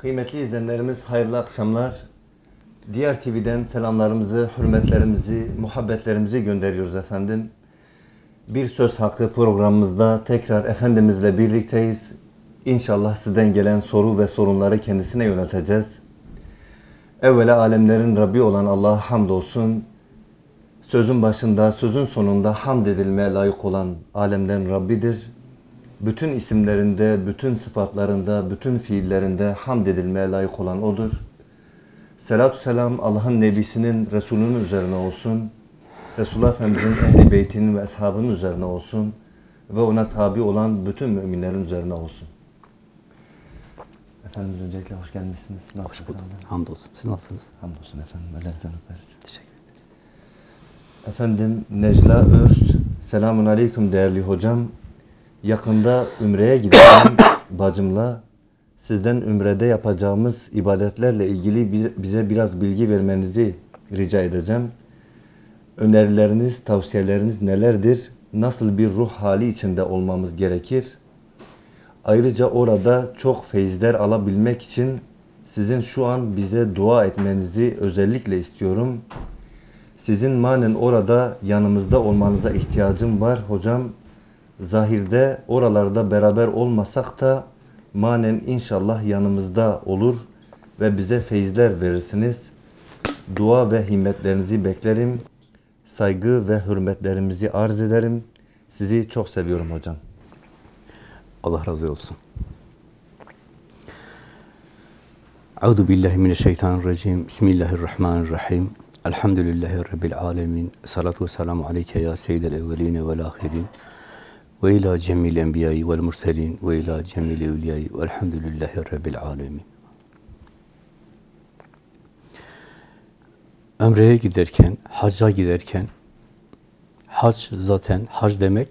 Kıymetli izleyenlerimiz hayırlı akşamlar. Diğer TV'den selamlarımızı, hürmetlerimizi, muhabbetlerimizi gönderiyoruz efendim. Bir Söz Hakkı programımızda tekrar Efendimizle birlikteyiz. İnşallah sizden gelen soru ve sorunları kendisine yönelteceğiz. Evvela alemlerin Rabbi olan Allah'a hamdolsun. Sözün başında, sözün sonunda hamd edilmeye layık olan alemlerin Rabbidir. Bütün isimlerinde, bütün sıfatlarında, bütün fiillerinde hamd edilmeye layık olan O'dur. Selatü selam Allah'ın Nebisinin, Resulünün üzerine olsun. Resulullah Efendimizin ehli beytinin ve ashabının üzerine olsun. Ve ona tabi olan bütün müminlerin üzerine olsun. Efendimiz öncelikle hoş gelmişsiniz. Nasılsınız? Hoş bulduk. efendim? Hamdolsun. Siz nasılsınız? Hamdolsun efendim. Ellerinizden öperiz. Teşekkür ederim. Efendim Necla Örs, selamun aleyküm değerli hocam. Yakında Ümre'ye gideceğim bacımla. Sizden Ümre'de yapacağımız ibadetlerle ilgili bir- bize biraz bilgi vermenizi rica edeceğim. Önerileriniz, tavsiyeleriniz nelerdir? Nasıl bir ruh hali içinde olmamız gerekir? Ayrıca orada çok feyizler alabilmek için sizin şu an bize dua etmenizi özellikle istiyorum. Sizin manen orada yanımızda olmanıza ihtiyacım var hocam. Zahirde oralarda beraber olmasak da manen inşallah yanımızda olur ve bize feyizler verirsiniz. Dua ve himmetlerinizi beklerim. Saygı ve hürmetlerimizi arz ederim. Sizi çok seviyorum hocam. Allah razı olsun. Euzu billahi mineşşeytanirracim. Bismillahirrahmanirrahim. Elhamdülillahi rabbil alamin. Salatu vesselamu aleyke ya seyyidel evvelin ve'l ahirin. Ve ila cemil enbiya'i ve'l murselin ve ila cemil evliya'i ve'lhamdülillahi rabbil alamin. Ömreye giderken, hacca giderken, hac zaten hac demek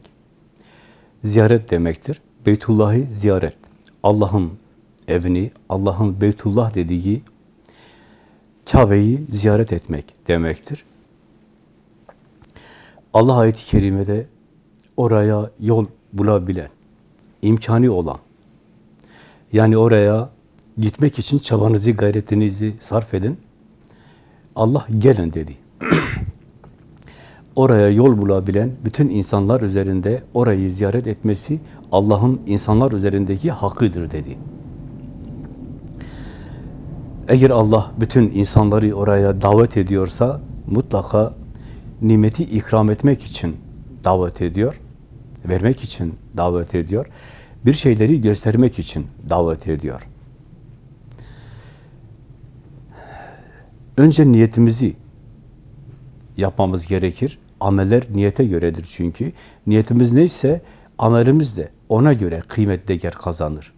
ziyaret demektir. Beytullah'ı ziyaret. Allah'ın evini, Allah'ın Beytullah dediği Kabe'yi ziyaret etmek demektir. Allah ayeti kerimede oraya yol bulabilen, imkanı olan, yani oraya gitmek için çabanızı, gayretinizi sarf edin. Allah gelin dedi. oraya yol bulabilen bütün insanlar üzerinde orayı ziyaret etmesi Allah'ın insanlar üzerindeki hakkıdır dedi. Eğer Allah bütün insanları oraya davet ediyorsa mutlaka nimeti ikram etmek için davet ediyor, vermek için davet ediyor, bir şeyleri göstermek için davet ediyor. Önce niyetimizi yapmamız gerekir. Ameller niyete göredir çünkü. Niyetimiz neyse amelimiz de ona göre kıymet değer kazanır.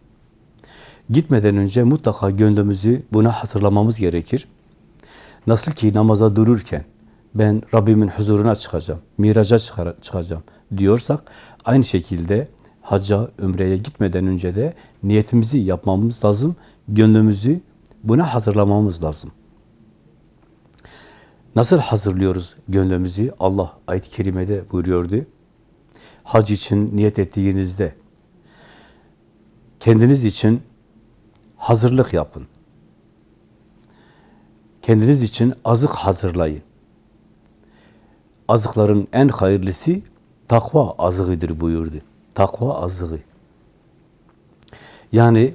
Gitmeden önce mutlaka gönlümüzü buna hatırlamamız gerekir. Nasıl ki namaza dururken ben Rabbimin huzuruna çıkacağım, miraca çıkacağım diyorsak aynı şekilde hacca, ömreye gitmeden önce de niyetimizi yapmamız lazım. Gönlümüzü buna hazırlamamız lazım. Nasıl hazırlıyoruz gönlümüzü? Allah ayet-i kerimede buyuruyordu. Hac için niyet ettiğinizde kendiniz için hazırlık yapın. Kendiniz için azık hazırlayın. Azıkların en hayırlısı takva azığıdır buyurdu. Takva azığı. Yani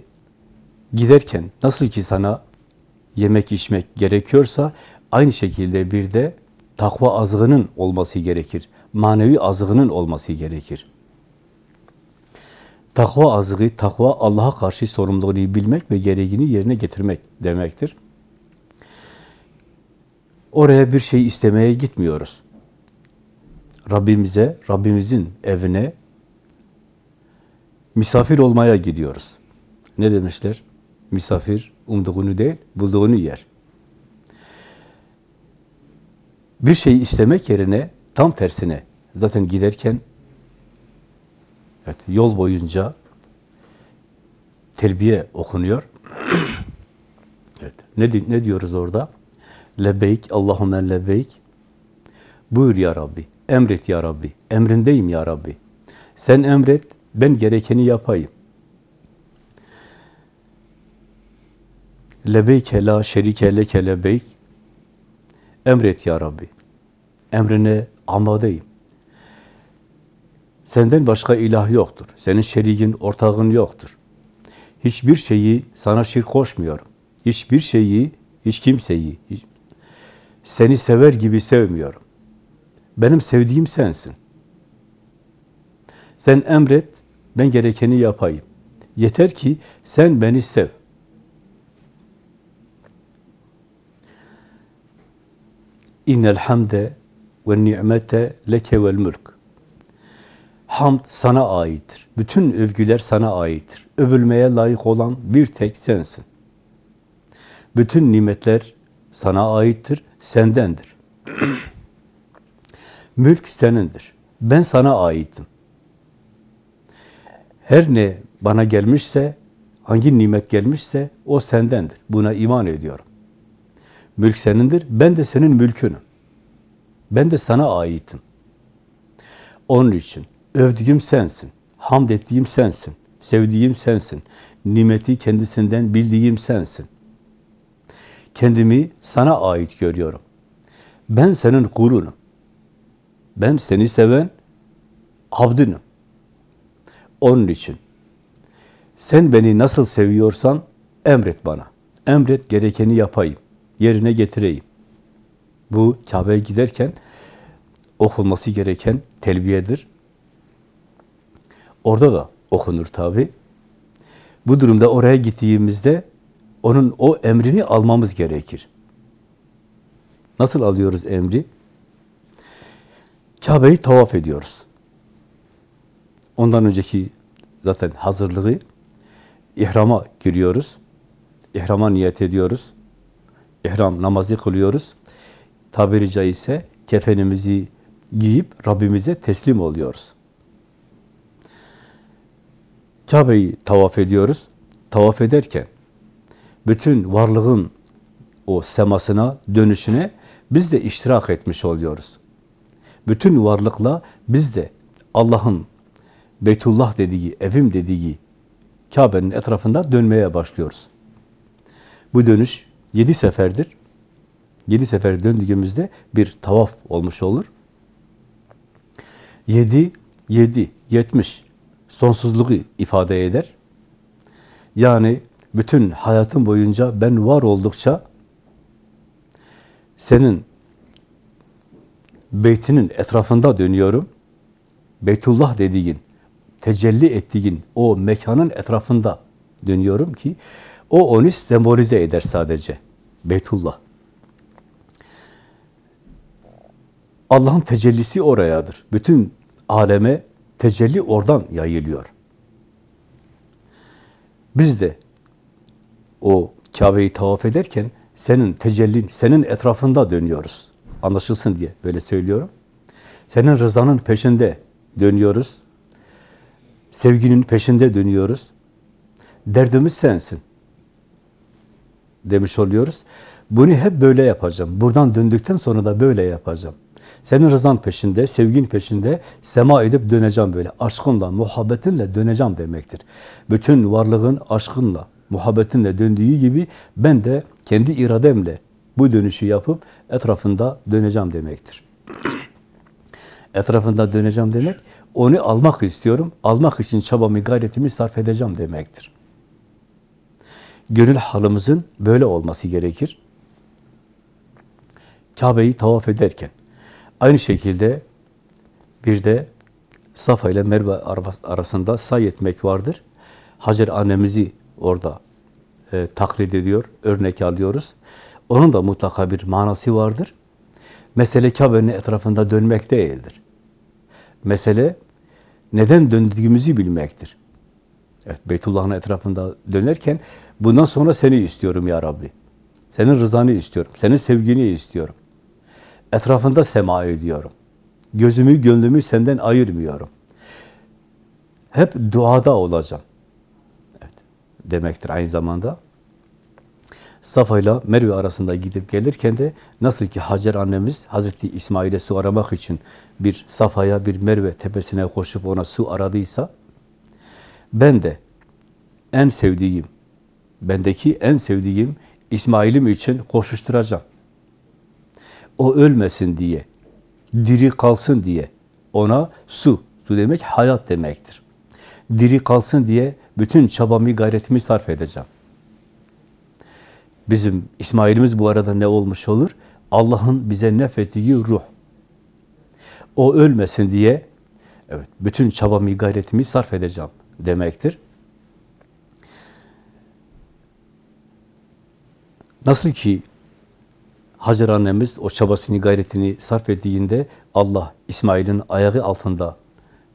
giderken nasıl ki sana yemek içmek gerekiyorsa aynı şekilde bir de takva azığının olması gerekir. Manevi azığının olması gerekir. Takva azığı, takva Allah'a karşı sorumluluğunu bilmek ve gereğini yerine getirmek demektir. Oraya bir şey istemeye gitmiyoruz. Rabbimize, Rabbimizin evine misafir olmaya gidiyoruz. Ne demişler? Misafir umduğunu değil, bulduğunu yer. Bir şey istemek yerine tam tersine zaten giderken evet, yol boyunca terbiye okunuyor. evet, ne, ne diyoruz orada? Lebeyk, Allahümme lebeyk. Buyur ya Rabbi, emret ya Rabbi, emrindeyim ya Rabbi. Sen emret, ben gerekeni yapayım. Lebeyke la şerike leke lebeyk. Emret ya Rabbi. Emrine amadeyim. Senden başka ilah yoktur. Senin şerikin, ortağın yoktur. Hiçbir şeyi sana şirk koşmuyorum. Hiçbir şeyi, hiç kimseyi, hiç- seni sever gibi sevmiyorum. Benim sevdiğim sensin. Sen emret, ben gerekeni yapayım. Yeter ki sen beni sev. İnnel hamde ve ni'mete leke vel mülk. Hamd sana aittir. Bütün övgüler sana aittir. Övülmeye layık olan bir tek sensin. Bütün nimetler sana aittir, sendendir. Mülk senindir. Ben sana aitim. Her ne bana gelmişse, hangi nimet gelmişse o sendendir. Buna iman ediyorum. Mülk senindir, ben de senin mülkünüm. Ben de sana aitim. Onun için övdüğüm sensin, hamd ettiğim sensin, sevdiğim sensin, nimeti kendisinden bildiğim sensin. Kendimi sana ait görüyorum. Ben senin kulunum. Ben seni seven abdinim. Onun için sen beni nasıl seviyorsan emret bana. Emret gerekeni yapayım, yerine getireyim. Bu Kabe'ye giderken okunması gereken telbiyedir. Orada da okunur tabi. Bu durumda oraya gittiğimizde onun o emrini almamız gerekir. Nasıl alıyoruz emri? Kabe'yi tavaf ediyoruz. Ondan önceki zaten hazırlığı ihrama giriyoruz. İhrama niyet ediyoruz. İhram namazı kılıyoruz. Tabiri caizse kefenimizi giyip Rabbimize teslim oluyoruz. Kabe'yi tavaf ediyoruz. Tavaf ederken bütün varlığın o semasına, dönüşüne biz de iştirak etmiş oluyoruz. Bütün varlıkla biz de Allah'ın Beytullah dediği, evim dediği Kabe'nin etrafında dönmeye başlıyoruz. Bu dönüş yedi seferdir. Yedi sefer döndüğümüzde bir tavaf olmuş olur. Yedi, yedi, yetmiş sonsuzluğu ifade eder. Yani bütün hayatım boyunca ben var oldukça senin beytinin etrafında dönüyorum. Beytullah dediğin, tecelli ettiğin o mekanın etrafında dönüyorum ki o onu sembolize eder sadece. Beytullah. Allah'ın tecellisi orayadır. Bütün aleme tecelli oradan yayılıyor. Biz de o Kabe'yi tavaf ederken senin tecellin, senin etrafında dönüyoruz. Anlaşılsın diye böyle söylüyorum. Senin rızanın peşinde dönüyoruz. Sevginin peşinde dönüyoruz. Derdimiz sensin. Demiş oluyoruz. Bunu hep böyle yapacağım. Buradan döndükten sonra da böyle yapacağım. Senin rızan peşinde, sevgin peşinde sema edip döneceğim böyle. Aşkınla, muhabbetinle döneceğim demektir. Bütün varlığın aşkınla, muhabbetinle döndüğü gibi ben de kendi irademle bu dönüşü yapıp etrafında döneceğim demektir. etrafında döneceğim demek, onu almak istiyorum. Almak için çabamı, gayretimi sarf edeceğim demektir. Gönül halımızın böyle olması gerekir. Kabe'yi tavaf ederken, Aynı şekilde bir de Safa ile Merve arasında say etmek vardır. Hacer annemizi orada e, taklit ediyor, örnek alıyoruz. Onun da mutlaka bir manası vardır. Mesele Kabe'nin etrafında dönmek değildir. Mesele neden döndüğümüzü bilmektir. Evet, Beytullah'ın etrafında dönerken bundan sonra seni istiyorum ya Rabbi. Senin rızanı istiyorum, senin sevgini istiyorum. Etrafında sema ediyorum. Gözümü, gönlümü senden ayırmıyorum. Hep duada olacağım. Evet, demektir aynı zamanda. Safa ile Merve arasında gidip gelirken de nasıl ki Hacer annemiz Hazreti İsmail'e su aramak için bir Safa'ya, bir Merve tepesine koşup ona su aradıysa ben de en sevdiğim, bendeki en sevdiğim İsmail'im için koşuşturacağım. O ölmesin diye, diri kalsın diye ona su, su demek hayat demektir. Diri kalsın diye bütün çabamı, gayretimi sarf edeceğim. Bizim İsmail'imiz bu arada ne olmuş olur? Allah'ın bize nefettiği ruh. O ölmesin diye evet bütün çabamı, gayretimi sarf edeceğim demektir. Nasıl ki Hacer annemiz o çabasını, gayretini sarf ettiğinde Allah İsmail'in ayağı altında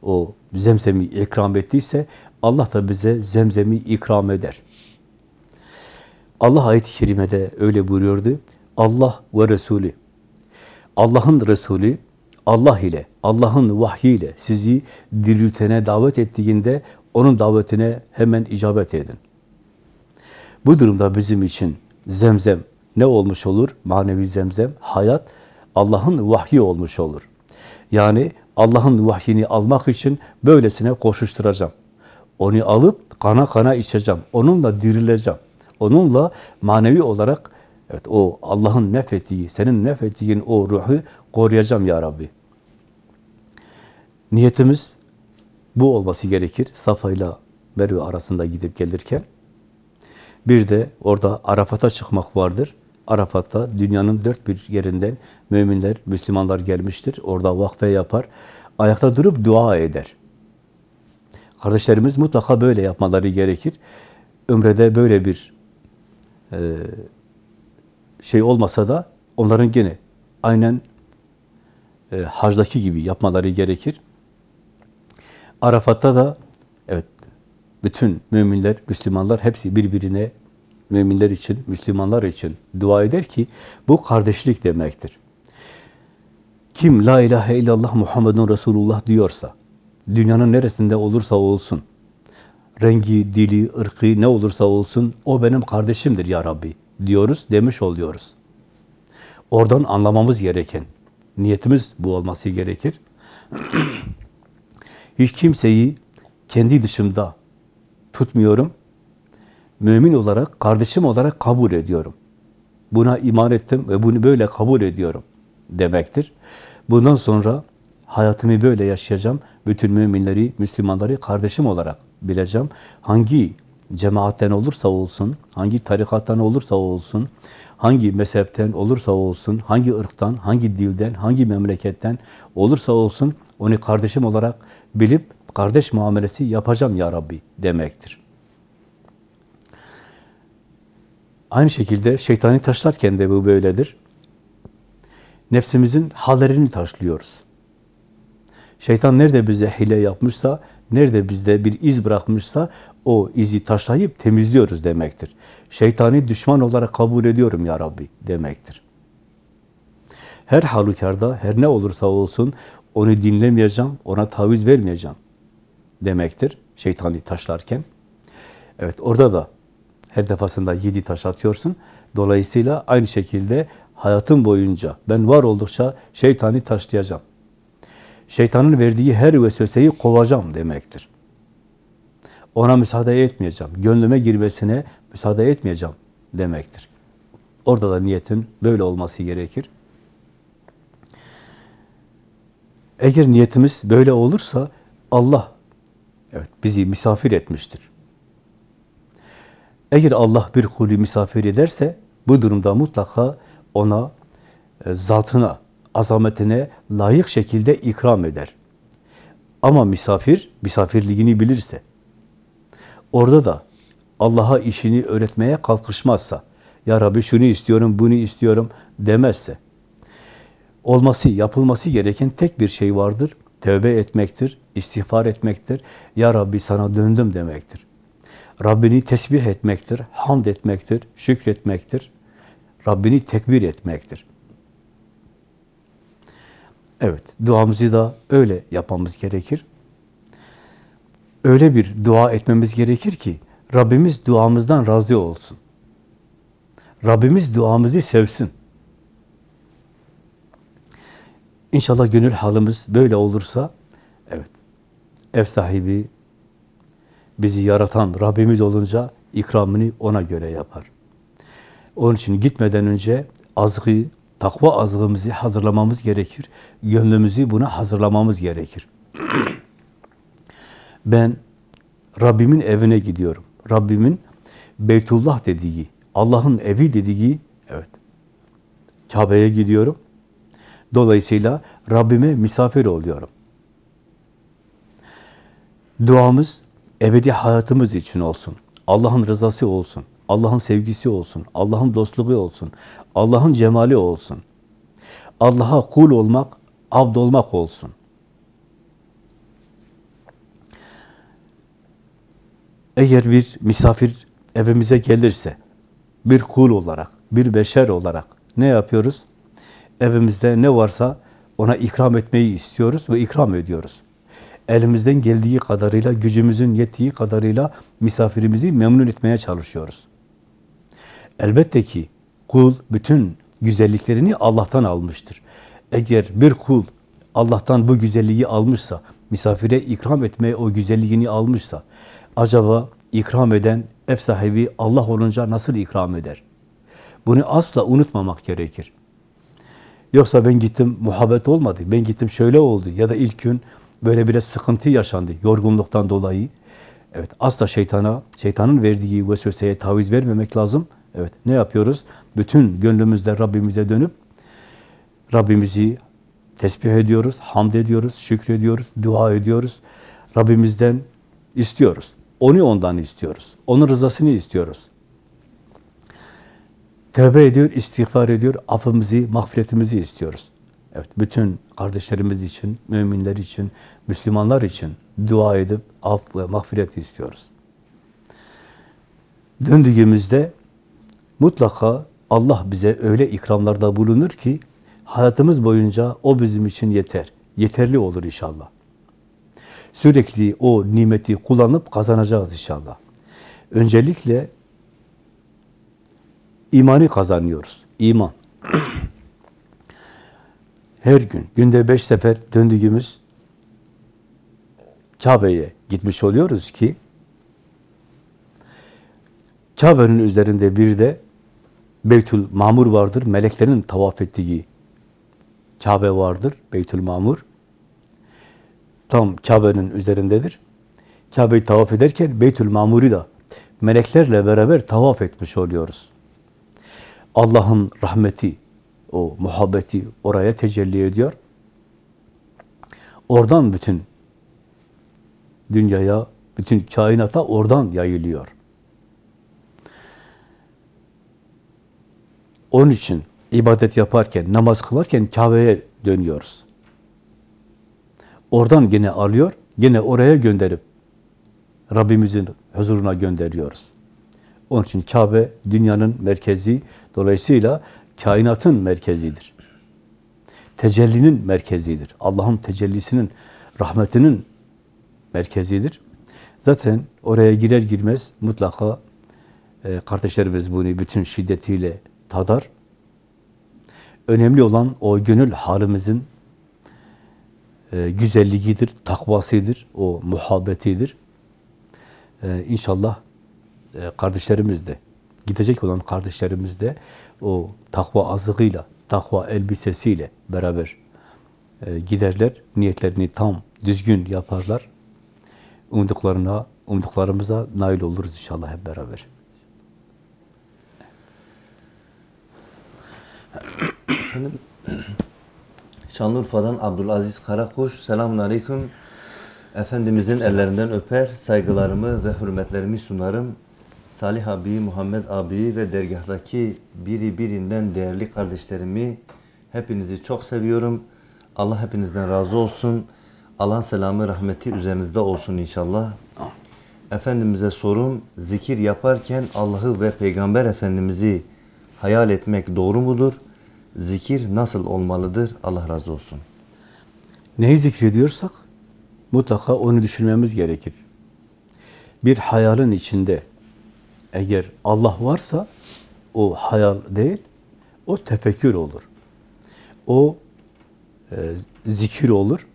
o zemzemi ikram ettiyse Allah da bize zemzemi ikram eder. Allah ayet-i kerimede öyle buyuruyordu. Allah ve Resulü. Allah'ın Resulü Allah ile, Allah'ın vahyiyle sizi diriltene davet ettiğinde onun davetine hemen icabet edin. Bu durumda bizim için zemzem ne olmuş olur? Manevi zemzem, hayat Allah'ın vahyi olmuş olur. Yani Allah'ın vahyini almak için böylesine koşuşturacağım. Onu alıp kana kana içeceğim. Onunla dirileceğim. Onunla manevi olarak evet o Allah'ın nefettiği, senin nefettiğin o ruhu koruyacağım ya Rabbi. Niyetimiz bu olması gerekir. Safa ile Merve arasında gidip gelirken. Bir de orada Arafat'a çıkmak vardır. Arafat'ta dünyanın dört bir yerinden müminler, Müslümanlar gelmiştir. Orada vakfe yapar. Ayakta durup dua eder. Kardeşlerimiz mutlaka böyle yapmaları gerekir. Ömrede böyle bir şey olmasa da onların gene aynen e, hacdaki gibi yapmaları gerekir. Arafat'ta da evet bütün müminler, Müslümanlar hepsi birbirine müminler için, Müslümanlar için dua eder ki bu kardeşlik demektir. Kim la ilahe illallah Muhammedun Resulullah diyorsa, dünyanın neresinde olursa olsun, rengi, dili, ırkı ne olursa olsun, o benim kardeşimdir ya Rabbi diyoruz, demiş oluyoruz. Oradan anlamamız gereken, niyetimiz bu olması gerekir. Hiç kimseyi kendi dışımda tutmuyorum. Mümin olarak, kardeşim olarak kabul ediyorum. Buna iman ettim ve bunu böyle kabul ediyorum demektir. Bundan sonra hayatımı böyle yaşayacağım. Bütün müminleri, Müslümanları kardeşim olarak bileceğim. Hangi cemaatten olursa olsun, hangi tarikattan olursa olsun, hangi mezhepten olursa olsun, hangi ırktan, hangi dilden, hangi memleketten olursa olsun, onu kardeşim olarak bilip kardeş muamelesi yapacağım ya Rabbi demektir. Aynı şekilde şeytani taşlarken de bu böyledir. Nefsimizin hallerini taşlıyoruz. Şeytan nerede bize hile yapmışsa, nerede bizde bir iz bırakmışsa o izi taşlayıp temizliyoruz demektir. Şeytani düşman olarak kabul ediyorum ya Rabbi demektir. Her halükarda, her ne olursa olsun onu dinlemeyeceğim, ona taviz vermeyeceğim demektir. Şeytani taşlarken. Evet orada da her defasında yedi taş atıyorsun. Dolayısıyla aynı şekilde hayatım boyunca ben var oldukça şeytani taşlayacağım. Şeytanın verdiği her vesveseyi kovacağım demektir. Ona müsaade etmeyeceğim. Gönlüme girmesine müsaade etmeyeceğim demektir. Orada da niyetin böyle olması gerekir. Eğer niyetimiz böyle olursa Allah evet bizi misafir etmiştir. Eğer Allah bir kulü misafir ederse bu durumda mutlaka ona e, zatına, azametine layık şekilde ikram eder. Ama misafir, misafirliğini bilirse, orada da Allah'a işini öğretmeye kalkışmazsa, Ya Rabbi şunu istiyorum, bunu istiyorum demezse, olması, yapılması gereken tek bir şey vardır. Tövbe etmektir, istiğfar etmektir. Ya Rabbi sana döndüm demektir. Rabbini tesbih etmektir, hamd etmektir, şükretmektir. Rabbini tekbir etmektir. Evet, duamızı da öyle yapmamız gerekir. Öyle bir dua etmemiz gerekir ki Rabbimiz duamızdan razı olsun. Rabbimiz duamızı sevsin. İnşallah gönül halimiz böyle olursa, evet, ev sahibi, bizi yaratan Rabbimiz olunca ikramını ona göre yapar. Onun için gitmeden önce azgı, takva azgımızı hazırlamamız gerekir. Gönlümüzü buna hazırlamamız gerekir. ben Rabbimin evine gidiyorum. Rabbimin Beytullah dediği, Allah'ın evi dediği, evet, Kabe'ye gidiyorum. Dolayısıyla Rabbime misafir oluyorum. Duamız ebedi hayatımız için olsun. Allah'ın rızası olsun. Allah'ın sevgisi olsun. Allah'ın dostluğu olsun. Allah'ın cemali olsun. Allah'a kul olmak, abd olmak olsun. Eğer bir misafir evimize gelirse, bir kul olarak, bir beşer olarak ne yapıyoruz? Evimizde ne varsa ona ikram etmeyi istiyoruz ve ikram ediyoruz. Elimizden geldiği kadarıyla, gücümüzün yettiği kadarıyla misafirimizi memnun etmeye çalışıyoruz. Elbette ki kul bütün güzelliklerini Allah'tan almıştır. Eğer bir kul Allah'tan bu güzelliği almışsa, misafire ikram etmeye o güzelliğini almışsa, acaba ikram eden ev sahibi Allah olunca nasıl ikram eder? Bunu asla unutmamak gerekir. Yoksa ben gittim muhabbet olmadı, ben gittim şöyle oldu ya da ilk gün böyle biraz sıkıntı yaşandı yorgunluktan dolayı. Evet asla şeytana, şeytanın verdiği vesveseye taviz vermemek lazım. Evet ne yapıyoruz? Bütün gönlümüzde Rabbimize dönüp Rabbimizi tesbih ediyoruz, hamd ediyoruz, şükrediyoruz, dua ediyoruz. Rabbimizden istiyoruz. Onu ondan istiyoruz. Onun rızasını istiyoruz. Tövbe ediyor, istiğfar ediyor, affımızı, mağfiretimizi istiyoruz. Evet, bütün kardeşlerimiz için, müminler için, Müslümanlar için dua edip af ve mağfiret istiyoruz. Döndüğümüzde mutlaka Allah bize öyle ikramlarda bulunur ki hayatımız boyunca o bizim için yeter. Yeterli olur inşallah. Sürekli o nimeti kullanıp kazanacağız inşallah. Öncelikle imanı kazanıyoruz. İman. Her gün, günde beş sefer döndüğümüz Kabe'ye gitmiş oluyoruz ki Kabe'nin üzerinde bir de Beytül Mamur vardır. Meleklerin tavaf ettiği Kabe vardır. Beytül Mamur. Tam Kabe'nin üzerindedir. Kabe'yi tavaf ederken Beytül Mamur'u da meleklerle beraber tavaf etmiş oluyoruz. Allah'ın rahmeti, o muhabbeti oraya tecelli ediyor. Oradan bütün dünyaya, bütün kainata oradan yayılıyor. Onun için ibadet yaparken, namaz kılarken Kabe'ye dönüyoruz. Oradan gene alıyor, gene oraya gönderip Rabbimizin huzuruna gönderiyoruz. Onun için Kabe dünyanın merkezi, dolayısıyla kainatın merkezidir. Tecellinin merkezidir. Allah'ın tecellisinin, rahmetinin merkezidir. Zaten oraya girer girmez mutlaka e, kardeşlerimiz bunu bütün şiddetiyle tadar. Önemli olan o gönül halimizin e, güzelliğidir, takvasıdır, o muhabbetidir. E, inşallah e, kardeşlerimiz de, gidecek olan kardeşlerimiz de o takva azığıyla, takva elbisesiyle beraber e, giderler. Niyetlerini tam, düzgün yaparlar. Umduklarına, umduklarımıza nail oluruz inşallah hep beraber. Efendim, Şanlıurfa'dan Abdülaziz Karakuş. Selamun Aleyküm. Efendimizin ellerinden öper, saygılarımı ve hürmetlerimi sunarım. Salih abi, Muhammed abi ve dergahtaki biri birinden değerli kardeşlerimi hepinizi çok seviyorum. Allah hepinizden razı olsun. Allah'ın selamı, rahmeti üzerinizde olsun inşallah. Efendimiz'e sorum, zikir yaparken Allah'ı ve Peygamber Efendimiz'i hayal etmek doğru mudur? Zikir nasıl olmalıdır? Allah razı olsun. Neyi zikrediyorsak mutlaka onu düşünmemiz gerekir. Bir hayalin içinde eğer Allah varsa o hayal değil, o tefekkür olur. O e, zikir olur.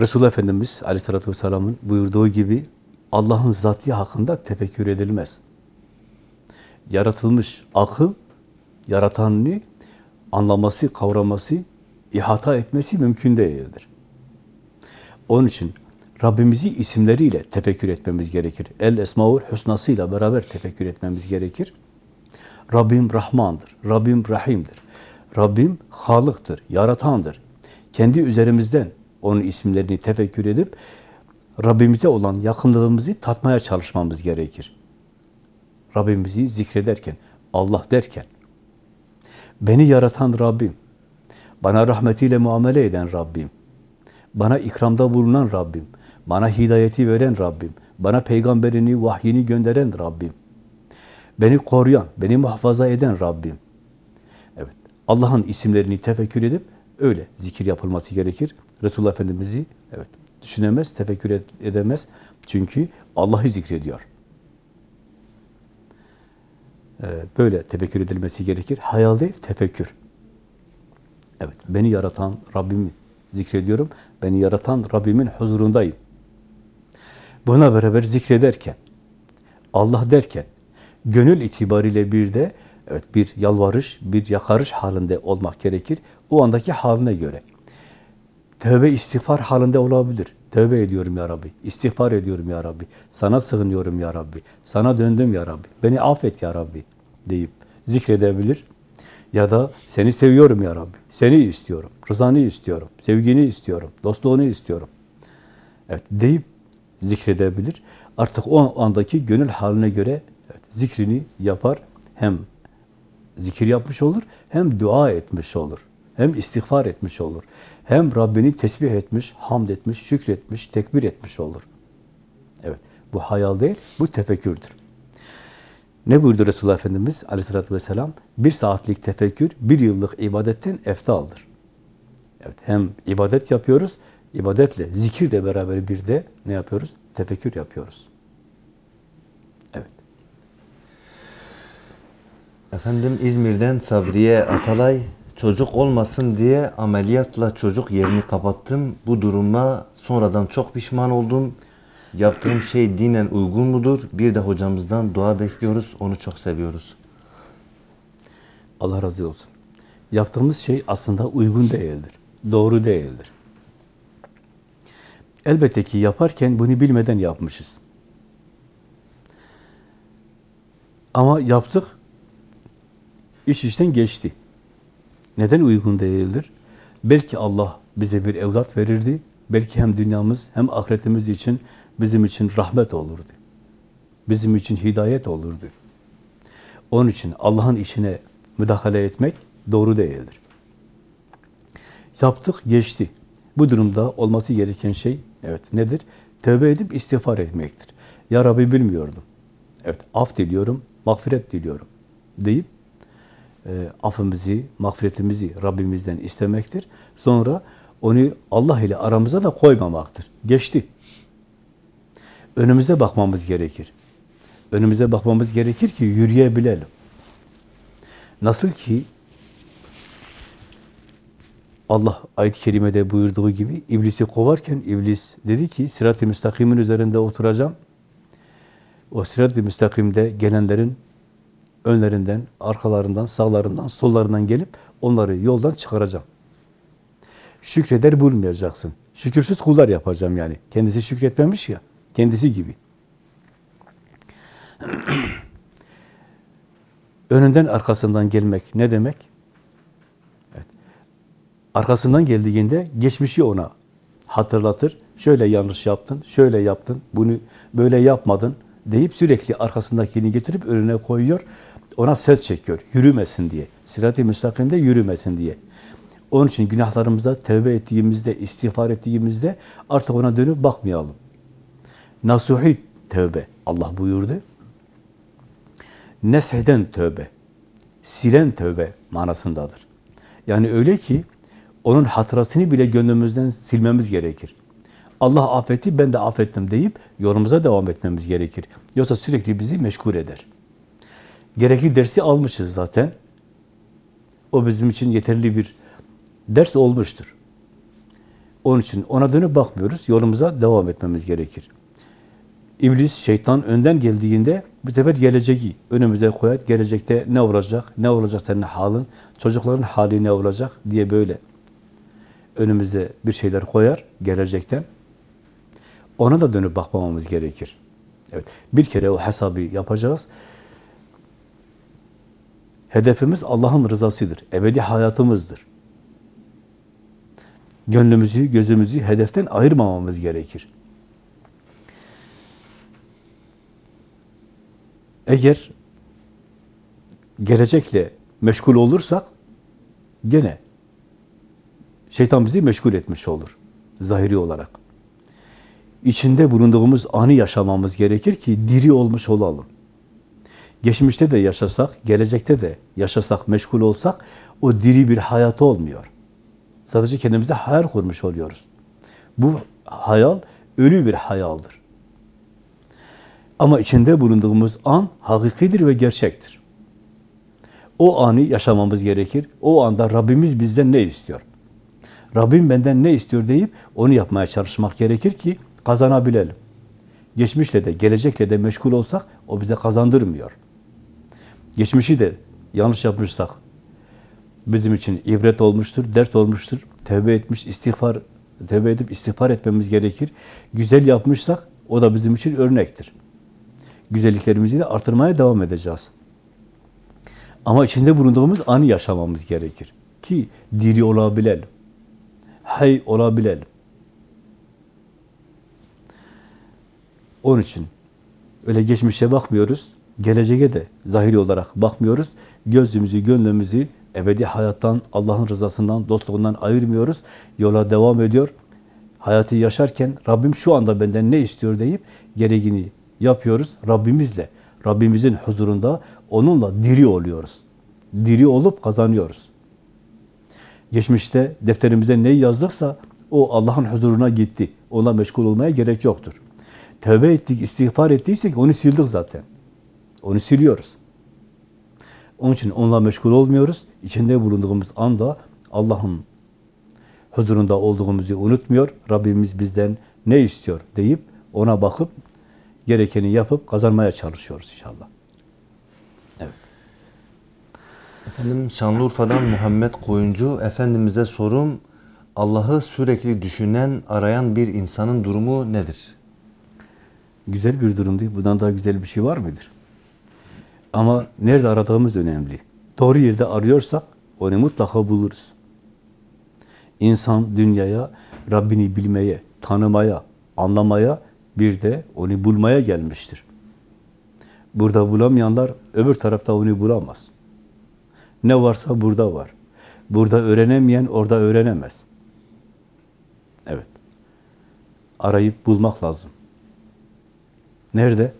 Resulullah Efendimiz Aleyhisselatü Vesselam'ın buyurduğu gibi Allah'ın zatı hakkında tefekkür edilmez. Yaratılmış akıl, yaratanını anlaması, kavraması, ihata etmesi mümkün değildir. Onun için Rabbimizi isimleriyle tefekkür etmemiz gerekir. El Esmaül Hüsnasıyla beraber tefekkür etmemiz gerekir. Rabbim Rahmandır, Rabbim Rahim'dir. Rabbim Halık'tır, Yaratandır. Kendi üzerimizden onun isimlerini tefekkür edip Rabbimize olan yakınlığımızı tatmaya çalışmamız gerekir. Rabbimizi zikrederken, Allah derken, beni yaratan Rabbim, bana rahmetiyle muamele eden Rabbim, bana ikramda bulunan Rabbim, bana hidayeti veren Rabbim, bana peygamberini, vahyini gönderen Rabbim, beni koruyan, beni muhafaza eden Rabbim. Evet, Allah'ın isimlerini tefekkür edip öyle zikir yapılması gerekir. Resulullah Efendimiz'i evet düşünemez, tefekkür ed- edemez. Çünkü Allah'ı zikrediyor. Ee, böyle tefekkür edilmesi gerekir. Hayal değil, tefekkür. Evet, beni yaratan Rabbimi zikrediyorum. Beni yaratan Rabbimin huzurundayım. Buna beraber zikrederken, Allah derken, gönül itibariyle bir de evet bir yalvarış, bir yakarış halinde olmak gerekir. O andaki haline göre. Tövbe istiğfar halinde olabilir. Tövbe ediyorum ya Rabbi. İstiğfar ediyorum ya Rabbi. Sana sığınıyorum ya Rabbi. Sana döndüm ya Rabbi. Beni affet ya Rabbi deyip zikredebilir. Ya da seni seviyorum ya Rabbi. Seni istiyorum. Rızanı istiyorum. Sevgini istiyorum. Dostluğunu istiyorum. Evet deyip zikredebilir. Artık o andaki gönül haline göre evet, zikrini yapar. Hem zikir yapmış olur, hem dua etmiş olur. Hem istiğfar etmiş olur. Hem Rabbini tesbih etmiş, hamd etmiş, şükretmiş, tekbir etmiş olur. Evet, bu hayal değil, bu tefekkürdür. Ne buyurdu Resulullah Efendimiz aleyhissalatü vesselam? Bir saatlik tefekkür, bir yıllık ibadetten eftaldır. Evet, hem ibadet yapıyoruz, ibadetle, zikirle beraber bir de ne yapıyoruz? Tefekkür yapıyoruz. Evet. Efendim İzmir'den Sabriye Atalay çocuk olmasın diye ameliyatla çocuk yerini kapattım. Bu duruma sonradan çok pişman oldum. Yaptığım şey dinen uygun mudur? Bir de hocamızdan dua bekliyoruz. Onu çok seviyoruz. Allah razı olsun. Yaptığımız şey aslında uygun değildir. Doğru değildir. Elbette ki yaparken bunu bilmeden yapmışız. Ama yaptık, iş işten geçti. Neden uygun değildir? Belki Allah bize bir evlat verirdi. Belki hem dünyamız hem ahiretimiz için bizim için rahmet olurdu. Bizim için hidayet olurdu. Onun için Allah'ın işine müdahale etmek doğru değildir. Yaptık, geçti. Bu durumda olması gereken şey evet nedir? Tövbe edip istiğfar etmektir. Ya Rabbi bilmiyordum. Evet, af diliyorum, mağfiret diliyorum deyip e, affımızı, mağfiretimizi Rabbimizden istemektir. Sonra onu Allah ile aramıza da koymamaktır. Geçti. Önümüze bakmamız gerekir. Önümüze bakmamız gerekir ki yürüyebilelim. Nasıl ki Allah ayet-i kerimede buyurduğu gibi iblisi kovarken iblis dedi ki sırat-ı müstakimin üzerinde oturacağım. O sırat-ı müstakimde gelenlerin önlerinden, arkalarından, sağlarından, sollarından gelip onları yoldan çıkaracağım. Şükreder bulmayacaksın. Şükürsüz kullar yapacağım yani. Kendisi şükretmemiş ya, kendisi gibi. Önünden arkasından gelmek ne demek? Evet. Arkasından geldiğinde geçmişi ona hatırlatır. Şöyle yanlış yaptın, şöyle yaptın, bunu böyle yapmadın deyip sürekli arkasındakini getirip önüne koyuyor. Ona ses çekiyor, yürümesin diye. Sırat-ı müstakimde yürümesin diye. Onun için günahlarımızda tevbe ettiğimizde, istiğfar ettiğimizde artık ona dönüp bakmayalım. Nasuhi tövbe Allah buyurdu. Nesheden tövbe, silen tövbe manasındadır. Yani öyle ki onun hatırasını bile gönlümüzden silmemiz gerekir. Allah affetti, ben de affettim deyip yolumuza devam etmemiz gerekir. Yoksa sürekli bizi meşgul eder. Gerekli dersi almışız zaten. O bizim için yeterli bir ders olmuştur. Onun için ona dönüp bakmıyoruz. Yolumuza devam etmemiz gerekir. İblis, şeytan önden geldiğinde bu sefer geleceği önümüze koyar. Gelecekte ne olacak, ne olacak senin halin, çocukların hali ne olacak diye böyle önümüze bir şeyler koyar gelecekten. Ona da dönüp bakmamamız gerekir. Evet, bir kere o hesabı yapacağız. Hedefimiz Allah'ın rızasıdır. Ebedi hayatımızdır. Gönlümüzü, gözümüzü hedeften ayırmamamız gerekir. Eğer gelecekle meşgul olursak gene şeytan bizi meşgul etmiş olur zahiri olarak. İçinde bulunduğumuz anı yaşamamız gerekir ki diri olmuş olalım. Geçmişte de yaşasak, gelecekte de yaşasak, meşgul olsak o diri bir hayat olmuyor. Sadece kendimize hayal kurmuş oluyoruz. Bu hayal ölü bir hayaldir. Ama içinde bulunduğumuz an hakikidir ve gerçektir. O anı yaşamamız gerekir. O anda Rabbimiz bizden ne istiyor? Rabbim benden ne istiyor deyip onu yapmaya çalışmak gerekir ki kazanabilelim. Geçmişle de gelecekle de meşgul olsak o bize kazandırmıyor. Geçmişi de yanlış yapmışsak bizim için ibret olmuştur, ders olmuştur. Tevbe etmiş, istiğfar, tevbe edip istiğfar etmemiz gerekir. Güzel yapmışsak o da bizim için örnektir. Güzelliklerimizi de artırmaya devam edeceğiz. Ama içinde bulunduğumuz anı yaşamamız gerekir. Ki diri olabilelim. Hay olabilelim. Onun için öyle geçmişe bakmıyoruz, geleceğe de zahiri olarak bakmıyoruz. Gözümüzü, gönlümüzü ebedi hayattan, Allah'ın rızasından, dostluğundan ayırmıyoruz. Yola devam ediyor. Hayatı yaşarken Rabbim şu anda benden ne istiyor deyip gereğini yapıyoruz. Rabbimizle, Rabbimizin huzurunda onunla diri oluyoruz. Diri olup kazanıyoruz. Geçmişte defterimize ne yazdıksa o Allah'ın huzuruna gitti. Ona meşgul olmaya gerek yoktur. Tövbe ettik, istiğfar ettiysek onu sildik zaten. Onu siliyoruz. Onun için onunla meşgul olmuyoruz. İçinde bulunduğumuz anda Allah'ın huzurunda olduğumuzu unutmuyor. Rabbimiz bizden ne istiyor deyip ona bakıp gerekeni yapıp kazanmaya çalışıyoruz inşallah. Evet. Efendim Şanlıurfa'dan Muhammed Koyuncu Efendimiz'e sorum Allah'ı sürekli düşünen, arayan bir insanın durumu nedir? Güzel bir durum değil. Bundan daha güzel bir şey var mıdır? Ama nerede aradığımız önemli. Doğru yerde arıyorsak onu mutlaka buluruz. İnsan dünyaya Rabbini bilmeye, tanımaya, anlamaya bir de onu bulmaya gelmiştir. Burada bulamayanlar öbür tarafta onu bulamaz. Ne varsa burada var. Burada öğrenemeyen orada öğrenemez. Evet. Arayıp bulmak lazım. Nerede?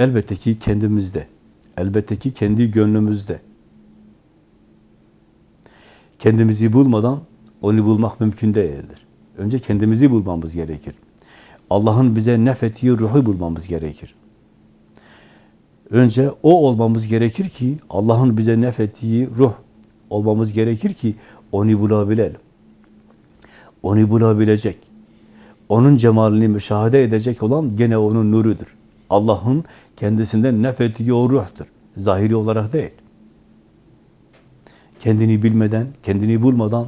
Elbette ki kendimizde. Elbette ki kendi gönlümüzde. Kendimizi bulmadan onu bulmak mümkün değildir. Önce kendimizi bulmamız gerekir. Allah'ın bize nefettiği ruhu bulmamız gerekir. Önce o olmamız gerekir ki Allah'ın bize nefettiği ruh olmamız gerekir ki onu bulabilelim. Onu bulabilecek. Onun cemalini müşahede edecek olan gene onun nurudur. Allah'ın kendisinden nefettiği o ruhtur. Zahiri olarak değil. Kendini bilmeden, kendini bulmadan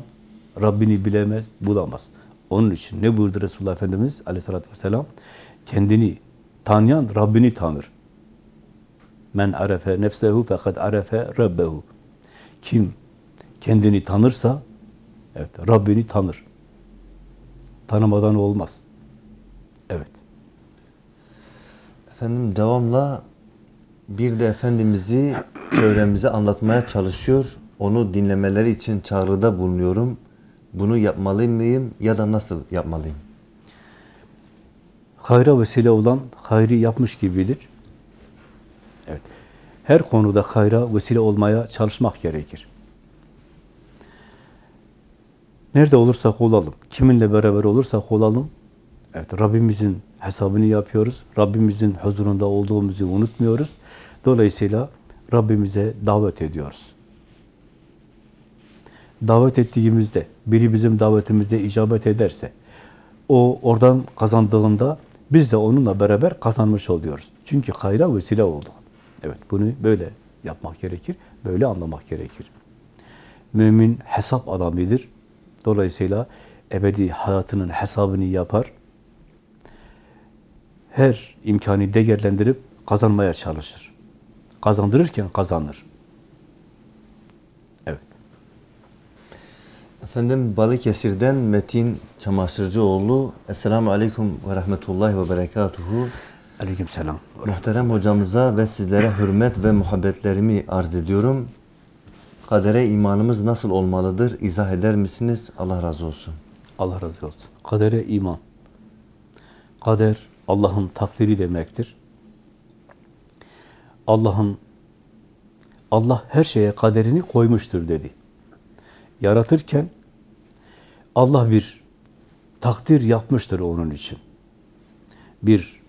Rabbini bilemez, bulamaz. Onun için ne buyurdu Resulullah Efendimiz aleyhissalatü vesselam? Kendini tanıyan Rabbini tanır. Men arefe nefsehu fekad arefe rabbehu. Kim kendini tanırsa evet Rabbini tanır. Tanımadan olmaz. Evet. Efendim devamla bir de Efendimiz'i çevremize anlatmaya çalışıyor. Onu dinlemeleri için çağrıda bulunuyorum. Bunu yapmalı mıyım ya da nasıl yapmalıyım? Hayra vesile olan hayri yapmış gibidir. Evet. Her konuda hayra vesile olmaya çalışmak gerekir. Nerede olursak olalım, kiminle beraber olursak olalım, evet Rabbimizin hesabını yapıyoruz. Rabbimizin huzurunda olduğumuzu unutmuyoruz. Dolayısıyla Rabbimize davet ediyoruz. Davet ettiğimizde, biri bizim davetimize icabet ederse, O oradan kazandığında biz de onunla beraber kazanmış oluyoruz. Çünkü hayra vesile olduk. Evet bunu böyle yapmak gerekir. Böyle anlamak gerekir. Mümin hesap adamıdır. Dolayısıyla ebedi hayatının hesabını yapar. Her imkanı değerlendirip kazanmaya çalışır. Kazandırırken kazanır. Evet. Efendim Balıkesir'den Metin Çamaşırcıoğlu. Esselamu Aleyküm ve Rahmetullahi ve Berekatuhu. Aleyküm selam. Muhterem hocamıza ve sizlere hürmet ve muhabbetlerimi arz ediyorum. Kadere imanımız nasıl olmalıdır? İzah eder misiniz? Allah razı olsun. Allah razı olsun. Kadere iman. Kader Allah'ın takdiri demektir. Allah'ın Allah her şeye kaderini koymuştur dedi. Yaratırken Allah bir takdir yapmıştır onun için. Bir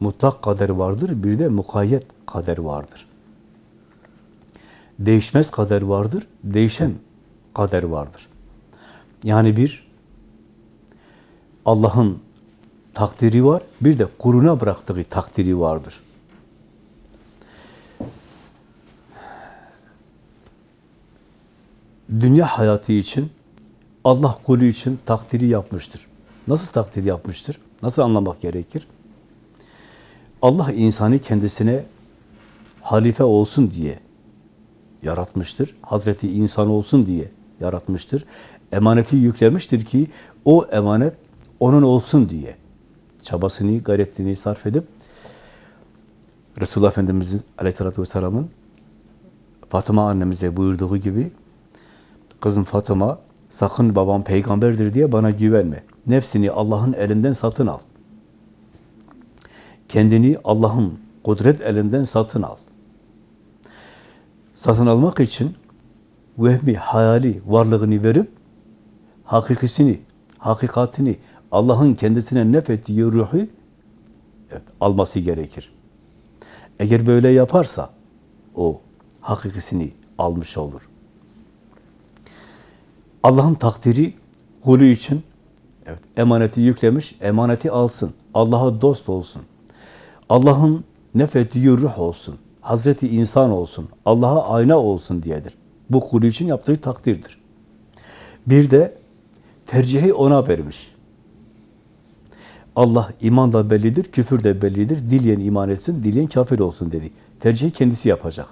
mutlak kader vardır, bir de mukayyet kader vardır. Değişmez kader vardır, değişen kader vardır. Yani bir Allah'ın takdiri var, bir de kuruna bıraktığı takdiri vardır. Dünya hayatı için, Allah kulu için takdiri yapmıştır. Nasıl takdir yapmıştır? Nasıl anlamak gerekir? Allah insanı kendisine halife olsun diye yaratmıştır. Hazreti insan olsun diye yaratmıştır. Emaneti yüklemiştir ki o emanet onun olsun diye çabasını, gayretini sarf edip Resulullah Efendimiz'in aleyhissalatü vesselamın Fatıma annemize buyurduğu gibi kızım Fatıma sakın babam peygamberdir diye bana güvenme. Nefsini Allah'ın elinden satın al. Kendini Allah'ın kudret elinden satın al. Satın almak için vehmi, hayali varlığını verip hakikisini, hakikatini Allah'ın kendisine nefettiği ruhu evet, alması gerekir. Eğer böyle yaparsa o hakikisini almış olur. Allah'ın takdiri kulü için evet, emaneti yüklemiş, emaneti alsın. Allah'a dost olsun. Allah'ın nefettiği ruh olsun. Hazreti insan olsun. Allah'a ayna olsun diyedir. Bu kulü için yaptığı takdirdir. Bir de tercihi ona vermiş. Allah iman da bellidir, küfür de bellidir. Dileyen iman etsin, dileyen kafir olsun dedi. Tercihi kendisi yapacak.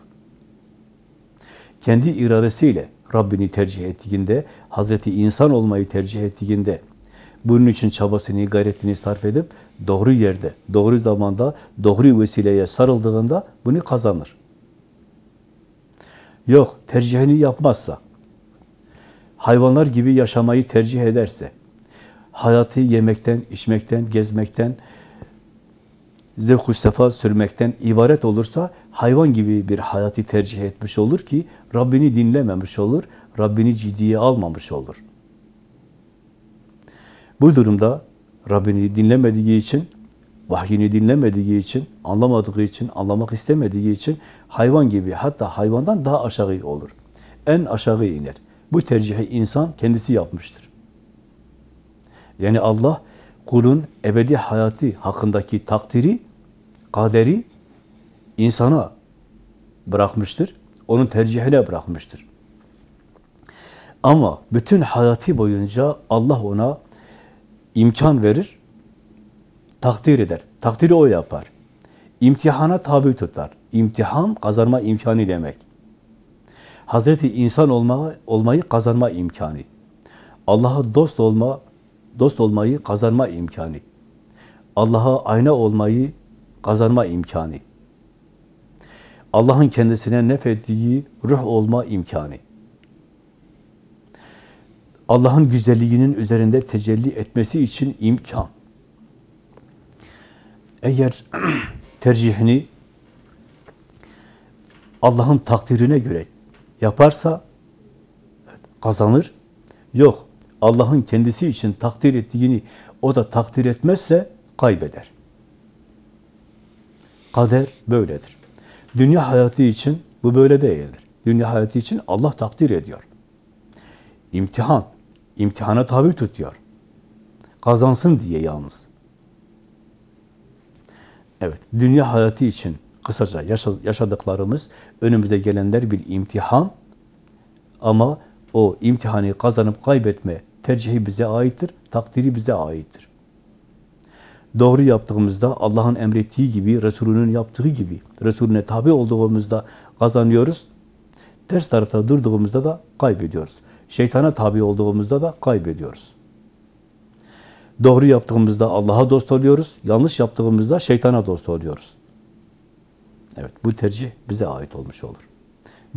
Kendi iradesiyle Rabbini tercih ettiğinde, Hazreti insan olmayı tercih ettiğinde, bunun için çabasını, gayretini sarf edip doğru yerde, doğru zamanda, doğru vesileye sarıldığında bunu kazanır. Yok, tercihini yapmazsa, hayvanlar gibi yaşamayı tercih ederse, hayatı yemekten, içmekten, gezmekten, zevk-ü sefa sürmekten ibaret olursa hayvan gibi bir hayatı tercih etmiş olur ki Rabbini dinlememiş olur, Rabbini ciddiye almamış olur. Bu durumda Rabbini dinlemediği için, vahyini dinlemediği için, anlamadığı için, anlamak istemediği için hayvan gibi hatta hayvandan daha aşağı olur. En aşağı iner. Bu tercihi insan kendisi yapmıştır. Yani Allah kulun ebedi hayatı hakkındaki takdiri, kaderi insana bırakmıştır. Onun tercihine bırakmıştır. Ama bütün hayatı boyunca Allah ona imkan verir, takdir eder. Takdiri o yapar. İmtihana tabi tutar. İmtihan kazanma imkanı demek. Hazreti insan olma, olmayı kazanma imkanı. Allah'a dost olma, dost olmayı kazanma imkanı. Allah'a ayna olmayı kazanma imkanı. Allah'ın kendisine nefettiği ruh olma imkanı. Allah'ın güzelliğinin üzerinde tecelli etmesi için imkan. Eğer tercihini Allah'ın takdirine göre yaparsa kazanır. Yok, Allah'ın kendisi için takdir ettiğini o da takdir etmezse kaybeder. Kader böyledir. Dünya hayatı için bu böyle değildir. Dünya hayatı için Allah takdir ediyor. İmtihan, imtihana tabi tutuyor. Kazansın diye yalnız. Evet, dünya hayatı için kısaca yaşa- yaşadıklarımız, önümüze gelenler bir imtihan ama o imtihanı kazanıp kaybetme tercihi bize aittir, takdiri bize aittir. Doğru yaptığımızda Allah'ın emrettiği gibi, Resulünün yaptığı gibi, Resulüne tabi olduğumuzda kazanıyoruz. Ters tarafta durduğumuzda da kaybediyoruz. Şeytana tabi olduğumuzda da kaybediyoruz. Doğru yaptığımızda Allah'a dost oluyoruz. Yanlış yaptığımızda şeytana dost oluyoruz. Evet, bu tercih bize ait olmuş olur.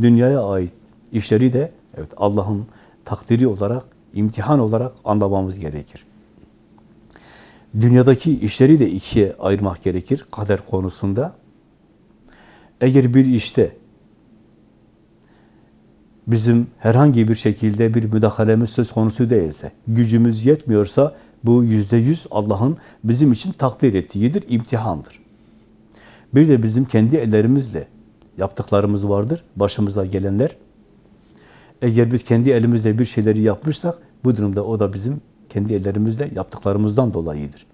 Dünyaya ait işleri de evet Allah'ın takdiri olarak, imtihan olarak anlamamız gerekir. Dünyadaki işleri de ikiye ayırmak gerekir kader konusunda. Eğer bir işte bizim herhangi bir şekilde bir müdahalemiz söz konusu değilse, gücümüz yetmiyorsa bu yüzde yüz Allah'ın bizim için takdir ettiğidir, imtihandır. Bir de bizim kendi ellerimizle yaptıklarımız vardır, başımıza gelenler. Eğer biz kendi elimizle bir şeyleri yapmışsak, bu durumda o da bizim kendi ellerimizle yaptıklarımızdan dolayıdır.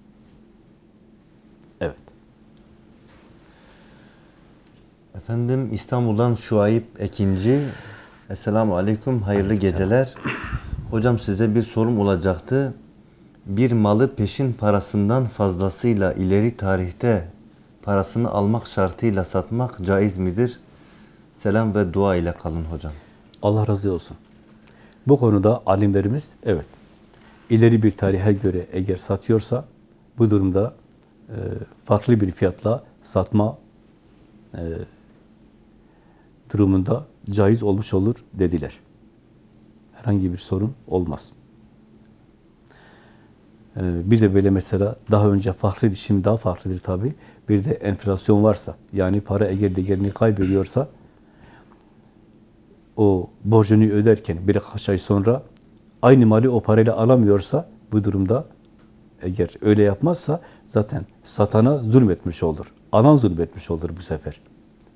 Evet. Efendim İstanbul'dan Şuayip Ekinci. Esselamu Aleyküm, hayırlı geceler. Hocam size bir sorum olacaktı. Bir malı peşin parasından fazlasıyla ileri tarihte parasını almak şartıyla satmak caiz midir? Selam ve dua ile kalın hocam. Allah razı olsun. Bu konuda alimlerimiz evet ileri bir tarihe göre eğer satıyorsa bu durumda e, farklı bir fiyatla satma e, durumunda caiz olmuş olur dediler. Herhangi bir sorun olmaz. E, bir de böyle mesela daha önce farklıydı, şimdi daha farklıdır tabii. Bir de enflasyon varsa, yani para eğer değerini kaybediyorsa o borcunu öderken birkaç ay sonra aynı mali o parayla alamıyorsa bu durumda eğer öyle yapmazsa zaten satana zulmetmiş olur. Alan zulmetmiş olur bu sefer.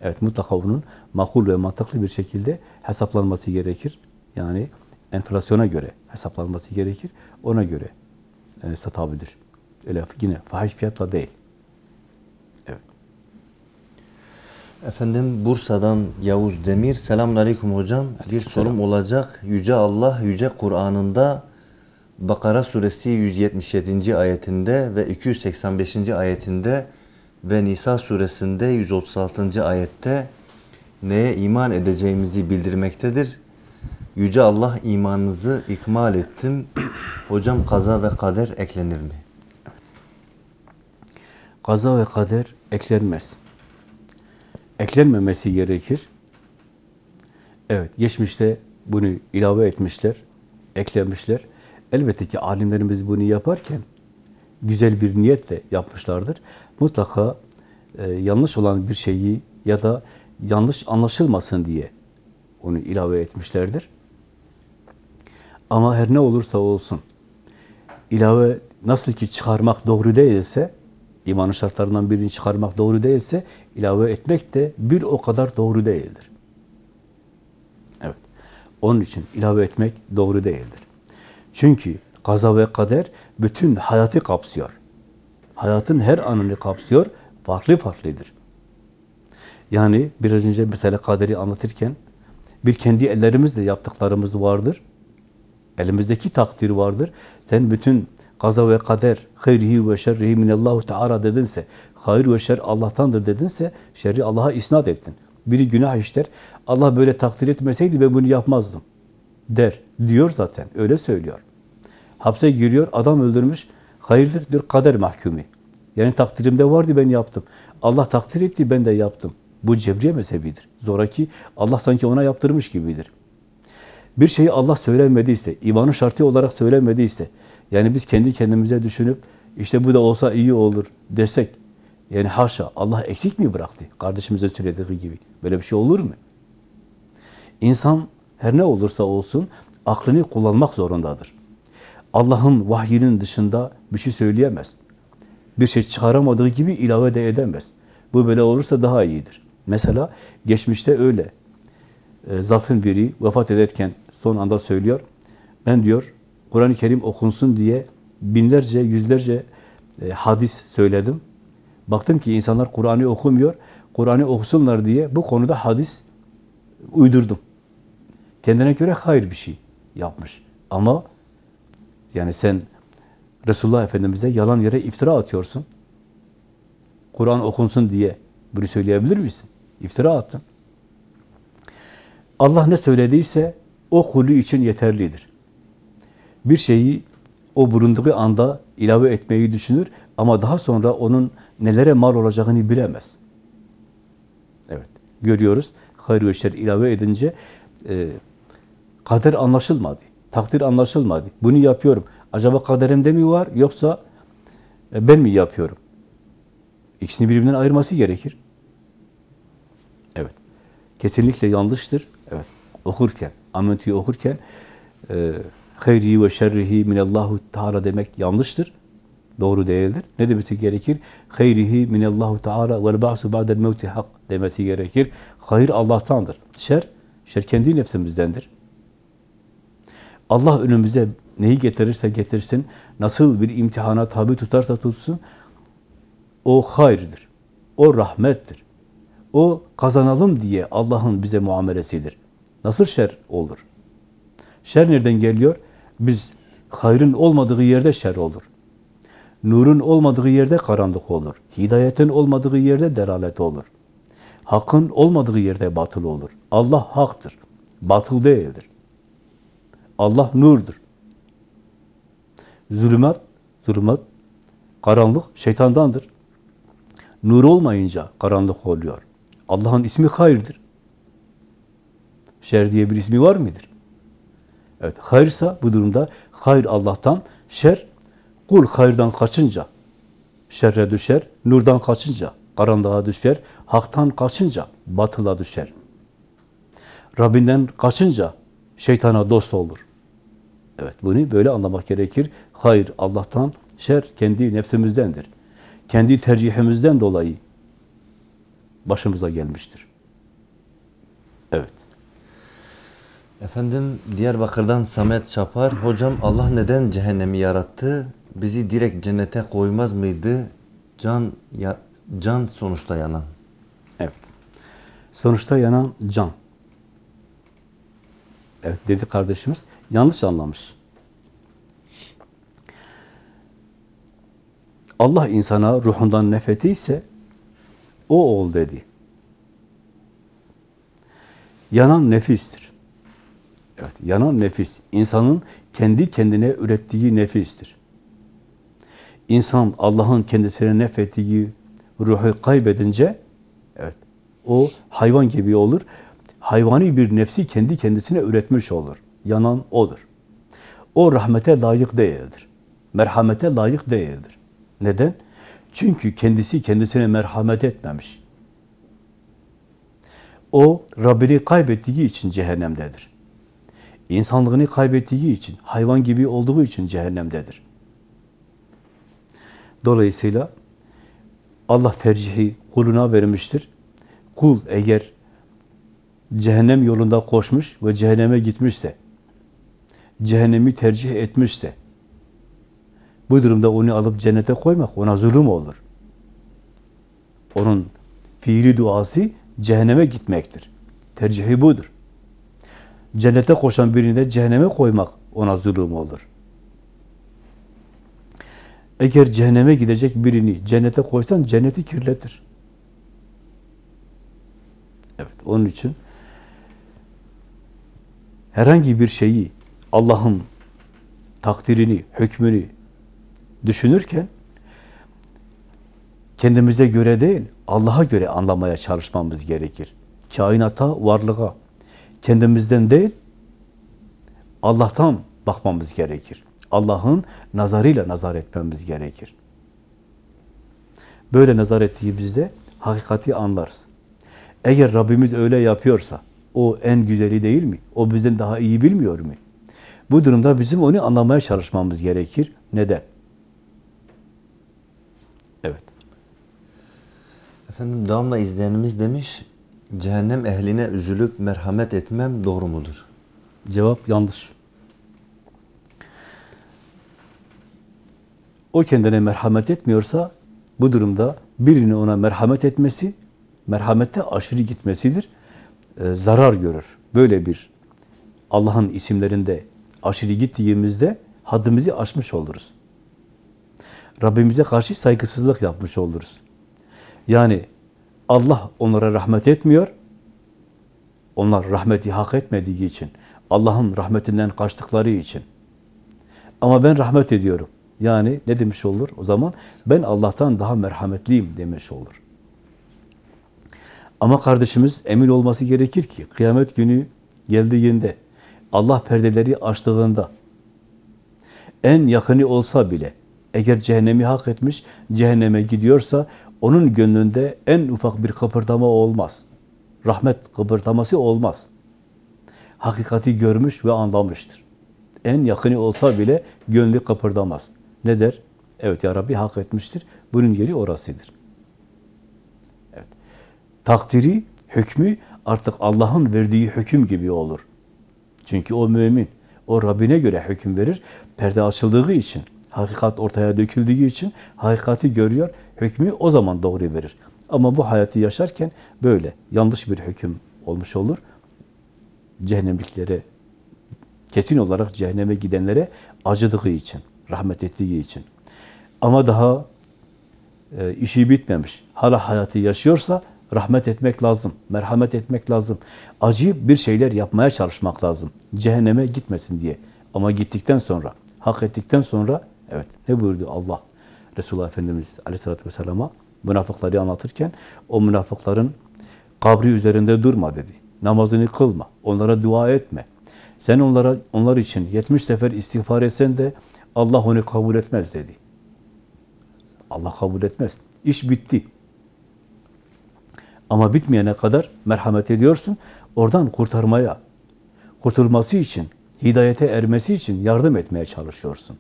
Evet mutlaka bunun makul ve mantıklı bir şekilde hesaplanması gerekir. Yani enflasyona göre hesaplanması gerekir. Ona göre e, satabilir. Öyle yine fahiş fiyatla değil. Evet. Efendim Bursa'dan Yavuz Demir. Selamun Aleyküm hocam. Bir sorum olacak. Yüce Allah Yüce Kur'an'ında Bakara suresi 177. ayetinde ve 285. ayetinde ve Nisa suresinde 136. ayette neye iman edeceğimizi bildirmektedir. Yüce Allah imanınızı ikmal ettim. Hocam kaza ve kader eklenir mi? Kaza ve kader eklenmez. Eklenmemesi gerekir. Evet, geçmişte bunu ilave etmişler, eklemişler. Elbette ki alimlerimiz bunu yaparken güzel bir niyetle yapmışlardır. Mutlaka e, yanlış olan bir şeyi ya da yanlış anlaşılmasın diye onu ilave etmişlerdir. Ama her ne olursa olsun ilave nasıl ki çıkarmak doğru değilse imanın şartlarından birini çıkarmak doğru değilse ilave etmek de bir o kadar doğru değildir. Evet. Onun için ilave etmek doğru değildir. Çünkü kaza ve kader bütün hayatı kapsıyor. Hayatın her anını kapsıyor, farklı farklıdır. Yani biraz önce mesela kaderi anlatırken bir kendi ellerimizle yaptıklarımız vardır. Elimizdeki takdir vardır. Sen bütün kaza ve kader, hayrihi ve şerrihi minallahu teala dedinse, hayır ve şer Allah'tandır dedinse, şerri Allah'a isnat ettin. Biri günah işler, Allah böyle takdir etmeseydi ben bunu yapmazdım der. Diyor zaten, öyle söylüyor. Hapse giriyor, adam öldürmüş, hayırdır diyor, kader mahkumi. Yani takdirimde vardı ben yaptım. Allah takdir etti ben de yaptım. Bu cebriye mezhebidir. Zoraki Allah sanki ona yaptırmış gibidir. Bir şeyi Allah söylemediyse, imanın şartı olarak söylemediyse, yani biz kendi kendimize düşünüp, işte bu da olsa iyi olur desek, yani haşa Allah eksik mi bıraktı? Kardeşimize söylediği gibi. Böyle bir şey olur mu? İnsan her ne olursa olsun aklını kullanmak zorundadır. Allah'ın vahyinin dışında bir şey söyleyemez. Bir şey çıkaramadığı gibi ilave de edemez. Bu böyle olursa daha iyidir. Mesela geçmişte öyle. E, zatın biri vefat ederken son anda söylüyor. Ben diyor Kur'an-ı Kerim okunsun diye binlerce, yüzlerce e, hadis söyledim. Baktım ki insanlar Kur'an'ı okumuyor. Kur'an'ı okusunlar diye bu konuda hadis uydurdum. Kendine göre hayır bir şey yapmış. Ama yani sen Resulullah Efendimiz'e yalan yere iftira atıyorsun. Kur'an okunsun diye bunu söyleyebilir misin? İftira attın. Allah ne söylediyse o kulü için yeterlidir. Bir şeyi o bulunduğu anda ilave etmeyi düşünür ama daha sonra onun nelere mal olacağını bilemez. Evet, görüyoruz. Hayır ve şer ilave edince e, kader anlaşılmadı. Takdir anlaşılmadı. Bunu yapıyorum. Acaba kaderimde mi var yoksa e, ben mi yapıyorum? İkisini birbirinden ayırması gerekir. Evet. Kesinlikle yanlıştır. Evet. Okurken, amentüyü okurken e, hayri ve şerrihi minallahu teala demek yanlıştır. Doğru değildir. Ne demesi gerekir? Hayrihi minallahu teala vel ba'su ba'del mevti hak demesi gerekir. Hayır Allah'tandır. Şer, şer kendi nefsimizdendir. Allah önümüze neyi getirirse getirsin, nasıl bir imtihana tabi tutarsa tutsun, o hayırdır. O rahmettir. O kazanalım diye Allah'ın bize muamelesidir. Nasıl şer olur? Şer nereden geliyor? Biz hayrın olmadığı yerde şer olur. Nurun olmadığı yerde karanlık olur. Hidayetin olmadığı yerde delalet olur. Hakkın olmadığı yerde batıl olur. Allah haktır. Batıl değildir. Allah nurdur. Zulümat, zulümat, karanlık şeytandandır. Nur olmayınca karanlık oluyor. Allah'ın ismi hayırdır. Şer diye bir ismi var mıdır? Evet, hayırsa bu durumda hayır Allah'tan, şer kul hayırdan kaçınca şerre düşer, nurdan kaçınca karanlığa düşer, haktan kaçınca batıla düşer. Rabbinden kaçınca şeytana dost olur. Evet, bunu böyle anlamak gerekir. Hayır Allah'tan, şer kendi nefsimizdendir. Kendi tercihimizden dolayı başımıza gelmiştir. Efendim Diyarbakır'dan Samet Çapar. Hocam Allah neden cehennemi yarattı? Bizi direkt cennete koymaz mıydı? Can ya, can sonuçta yanan. Evet. Sonuçta yanan can. Evet dedi kardeşimiz. Yanlış anlamış. Allah insana ruhundan nefetiyse o ol dedi. Yanan nefistir. Evet, yanan nefis. insanın kendi kendine ürettiği nefistir. İnsan Allah'ın kendisine nefettiği ruhu kaybedince evet o hayvan gibi olur. Hayvani bir nefsi kendi kendisine üretmiş olur. Yanan odur. O rahmete layık değildir. Merhamete layık değildir. Neden? Çünkü kendisi kendisine merhamet etmemiş. O Rabbini kaybettiği için cehennemdedir. İnsanlığını kaybettiği için, hayvan gibi olduğu için cehennemdedir. Dolayısıyla Allah tercihi kuluna vermiştir. Kul eğer cehennem yolunda koşmuş ve cehenneme gitmişse, cehennemi tercih etmişse, bu durumda onu alıp cennete koymak ona zulüm olur. Onun fiili duası cehenneme gitmektir. Tercihi budur. Cennete koşan birini de cehenneme koymak ona zulüm olur. Eğer cehenneme gidecek birini cennete koysan cenneti kirletir. Evet, onun için herhangi bir şeyi Allah'ın takdirini, hükmünü düşünürken kendimize göre değil, Allah'a göre anlamaya çalışmamız gerekir. Kainata, varlığa, kendimizden değil, Allah'tan bakmamız gerekir. Allah'ın nazarıyla nazar etmemiz gerekir. Böyle nazar ettiğimizde hakikati anlarız. Eğer Rabbimiz öyle yapıyorsa, o en güzeli değil mi? O bizden daha iyi bilmiyor mu? Bu durumda bizim onu anlamaya çalışmamız gerekir. Neden? Evet. Efendim devamla izleyenimiz demiş, cehennem ehline üzülüp merhamet etmem doğru mudur? Cevap yanlış. O kendine merhamet etmiyorsa bu durumda birinin ona merhamet etmesi, merhamette aşırı gitmesidir. Ee, zarar görür. Böyle bir Allah'ın isimlerinde aşırı gittiğimizde haddimizi aşmış oluruz. Rabbimize karşı saygısızlık yapmış oluruz. Yani Allah onlara rahmet etmiyor. Onlar rahmeti hak etmediği için, Allah'ın rahmetinden kaçtıkları için. Ama ben rahmet ediyorum. Yani ne demiş olur? O zaman ben Allah'tan daha merhametliyim demiş olur. Ama kardeşimiz emin olması gerekir ki kıyamet günü geldiğinde, Allah perdeleri açtığında, en yakını olsa bile, eğer cehennemi hak etmiş, cehenneme gidiyorsa, onun gönlünde en ufak bir kıpırdama olmaz. Rahmet kıpırdaması olmaz. Hakikati görmüş ve anlamıştır. En yakını olsa bile gönlü kıpırdamaz. Ne der? Evet ya Rabbi hak etmiştir. Bunun yeri orasıdır. Evet. Takdiri, hükmü artık Allah'ın verdiği hüküm gibi olur. Çünkü o mümin. O Rabbine göre hüküm verir. Perde açıldığı için, hakikat ortaya döküldüğü için hakikati görüyor, hükmü o zaman doğru verir. Ama bu hayatı yaşarken böyle yanlış bir hüküm olmuş olur. Cehennemliklere, kesin olarak cehenneme gidenlere acıdığı için, rahmet ettiği için. Ama daha e, işi bitmemiş, hala hayatı yaşıyorsa rahmet etmek lazım, merhamet etmek lazım. Acıyıp bir şeyler yapmaya çalışmak lazım. Cehenneme gitmesin diye. Ama gittikten sonra, hak ettikten sonra, evet ne buyurdu Allah? Resulullah Efendimiz Aleyhisselatü Vesselam'a münafıkları anlatırken, o münafıkların kabri üzerinde durma dedi. Namazını kılma, onlara dua etme. Sen onlara onlar için 70 sefer istiğfar etsen de Allah onu kabul etmez dedi. Allah kabul etmez. İş bitti. Ama bitmeyene kadar merhamet ediyorsun. Oradan kurtarmaya, kurtulması için, hidayete ermesi için yardım etmeye çalışıyorsun.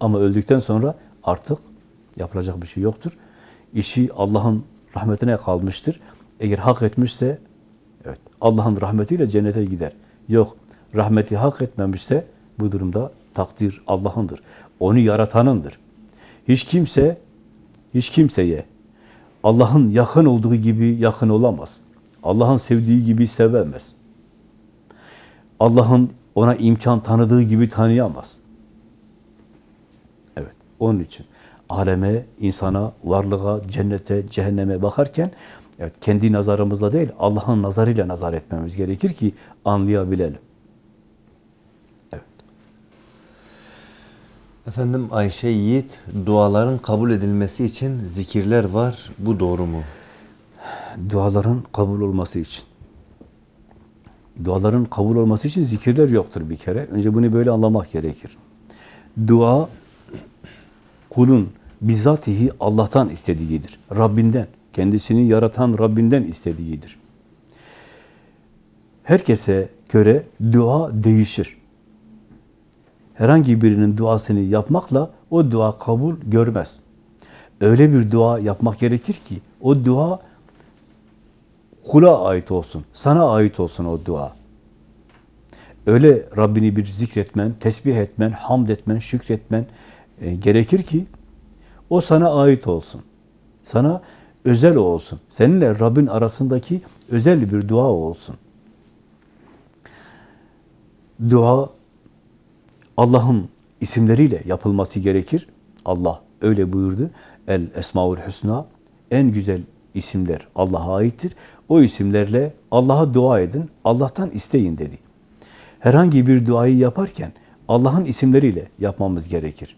Ama öldükten sonra artık yapılacak bir şey yoktur. İşi Allah'ın rahmetine kalmıştır. Eğer hak etmişse, evet Allah'ın rahmetiyle cennete gider. Yok, rahmeti hak etmemişse bu durumda takdir Allah'ındır. Onu yaratanındır. Hiç kimse, hiç kimseye Allah'ın yakın olduğu gibi yakın olamaz. Allah'ın sevdiği gibi sevemez. Allah'ın ona imkan tanıdığı gibi tanıyamaz. Onun için aleme, insana, varlığa, cennete, cehenneme bakarken evet, kendi nazarımızla değil, Allah'ın nazarıyla nazar etmemiz gerekir ki anlayabilelim. Evet. Efendim Ayşe Yiğit, duaların kabul edilmesi için zikirler var. Bu doğru mu? Duaların kabul olması için. Duaların kabul olması için zikirler yoktur bir kere. Önce bunu böyle anlamak gerekir. Dua kulun bizzatihi Allah'tan istediğidir. Rabbinden, kendisini yaratan Rabbinden istediğidir. Herkese göre dua değişir. Herhangi birinin duasını yapmakla o dua kabul görmez. Öyle bir dua yapmak gerekir ki o dua kula ait olsun, sana ait olsun o dua. Öyle Rabbini bir zikretmen, tesbih etmen, hamd etmen, şükretmen e, gerekir ki o sana ait olsun. Sana özel olsun. Seninle Rabbin arasındaki özel bir dua olsun. Dua Allah'ın isimleriyle yapılması gerekir. Allah öyle buyurdu. El Esmaül Hüsna en güzel isimler Allah'a aittir. O isimlerle Allah'a dua edin, Allah'tan isteyin dedi. Herhangi bir duayı yaparken Allah'ın isimleriyle yapmamız gerekir.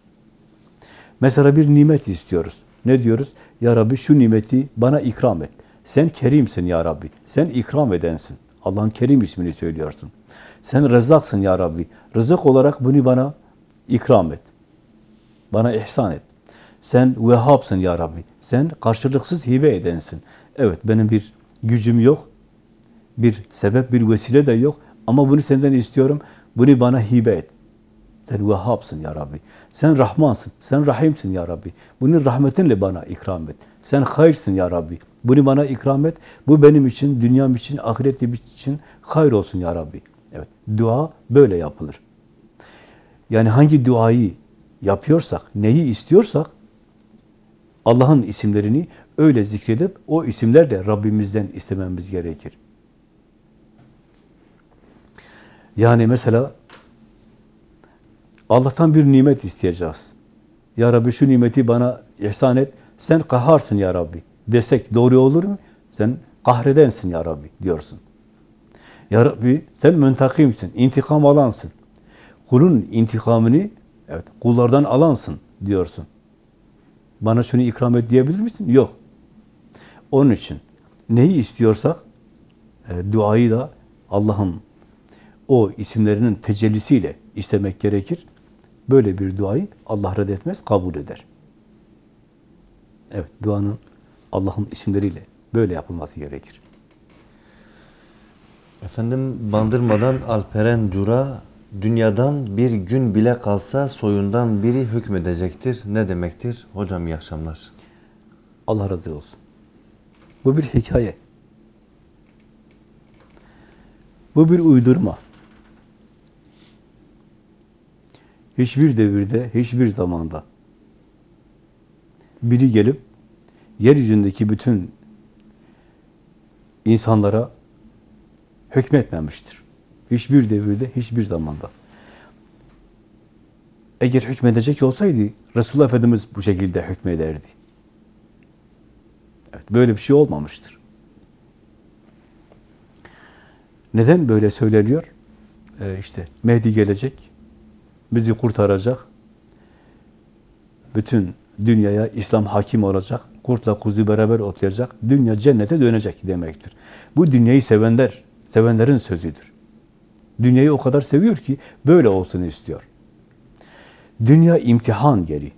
Mesela bir nimet istiyoruz. Ne diyoruz? Ya Rabbi şu nimeti bana ikram et. Sen kerimsin ya Rabbi. Sen ikram edensin. Allah'ın kerim ismini söylüyorsun. Sen rezzaksın ya Rabbi. Rızık olarak bunu bana ikram et. Bana ihsan et. Sen vehhabsın ya Rabbi. Sen karşılıksız hibe edensin. Evet benim bir gücüm yok. Bir sebep, bir vesile de yok. Ama bunu senden istiyorum. Bunu bana hibe et. Sen vehhabsın ya Rabbi. Sen Rahmansın. Sen Rahimsin ya Rabbi. Bunun rahmetinle bana ikram et. Sen hayırsın ya Rabbi. Bunu bana ikram et. Bu benim için, dünyam için, ahiretim için hayır olsun ya Rabbi. Evet. Dua böyle yapılır. Yani hangi duayı yapıyorsak, neyi istiyorsak Allah'ın isimlerini öyle zikredip o isimlerle Rabbimizden istememiz gerekir. Yani mesela Allah'tan bir nimet isteyeceğiz. Ya Rabbi şu nimeti bana ihsan et. Sen kaharsın ya Rabbi. Desek doğru olur mu? Sen kahredensin ya Rabbi diyorsun. Ya Rabbi sen müntakimsin, intikam alansın. Kulun intikamını evet, kullardan alansın diyorsun. Bana şunu ikram et diyebilir misin? Yok. Onun için neyi istiyorsak e, duayı da Allah'ın o isimlerinin tecellisiyle istemek gerekir. Böyle bir duayı Allah reddetmez, kabul eder. Evet, duanın Allah'ın isimleriyle böyle yapılması gerekir. Efendim Bandırmadan Alperen Cura dünyadan bir gün bile kalsa soyundan biri hükmedecektir. Ne demektir? Hocam iyi akşamlar. Allah razı olsun. Bu bir hikaye. Bu bir uydurma. Hiçbir devirde, hiçbir zamanda biri gelip yeryüzündeki bütün insanlara hükmetmemiştir. Hiçbir devirde, hiçbir zamanda. Eğer hükmedecek olsaydı Resulullah Efendimiz bu şekilde hükmederdi. Evet, böyle bir şey olmamıştır. Neden böyle söyleniyor? Ee, işte Mehdi gelecek, bizi kurtaracak, bütün dünyaya İslam hakim olacak, kurtla kuzu beraber otlayacak, dünya cennete dönecek demektir. Bu dünyayı sevenler, sevenlerin sözüdür. Dünyayı o kadar seviyor ki böyle olsun istiyor. Dünya imtihan geri.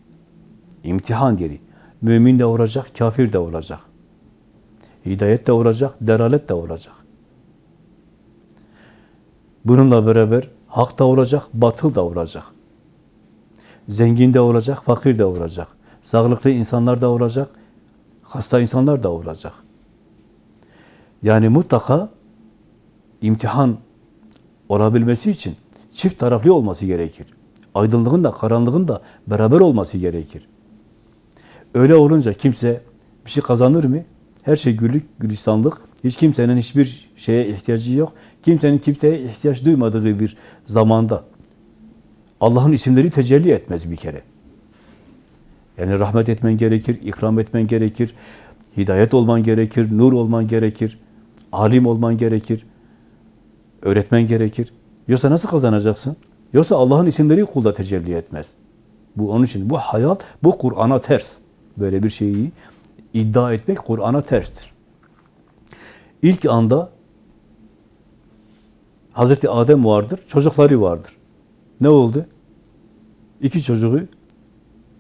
İmtihan geri. Mümin de olacak, kafir de olacak. Hidayet de olacak, delalet de olacak. Bununla beraber hak da olacak, batıl da olacak. Zengin de olacak, fakir de olacak. Sağlıklı insanlar da olacak, hasta insanlar da olacak. Yani mutlaka imtihan olabilmesi için çift taraflı olması gerekir. Aydınlığın da karanlığın da beraber olması gerekir. Öyle olunca kimse bir şey kazanır mı? Her şey güllük, gülistanlık. Hiç kimsenin hiçbir şeye ihtiyacı yok. Kimsenin kimseye ihtiyaç duymadığı bir zamanda Allah'ın isimleri tecelli etmez bir kere. Yani rahmet etmen gerekir, ikram etmen gerekir, hidayet olman gerekir, nur olman gerekir, alim olman gerekir, öğretmen gerekir. Yoksa nasıl kazanacaksın? Yoksa Allah'ın isimleri kulda tecelli etmez. Bu onun için bu hayat, bu Kur'an'a ters. Böyle bir şeyi iddia etmek Kur'an'a terstir. İlk anda Hazreti Adem vardır, çocukları vardır. Ne oldu? İki çocuğu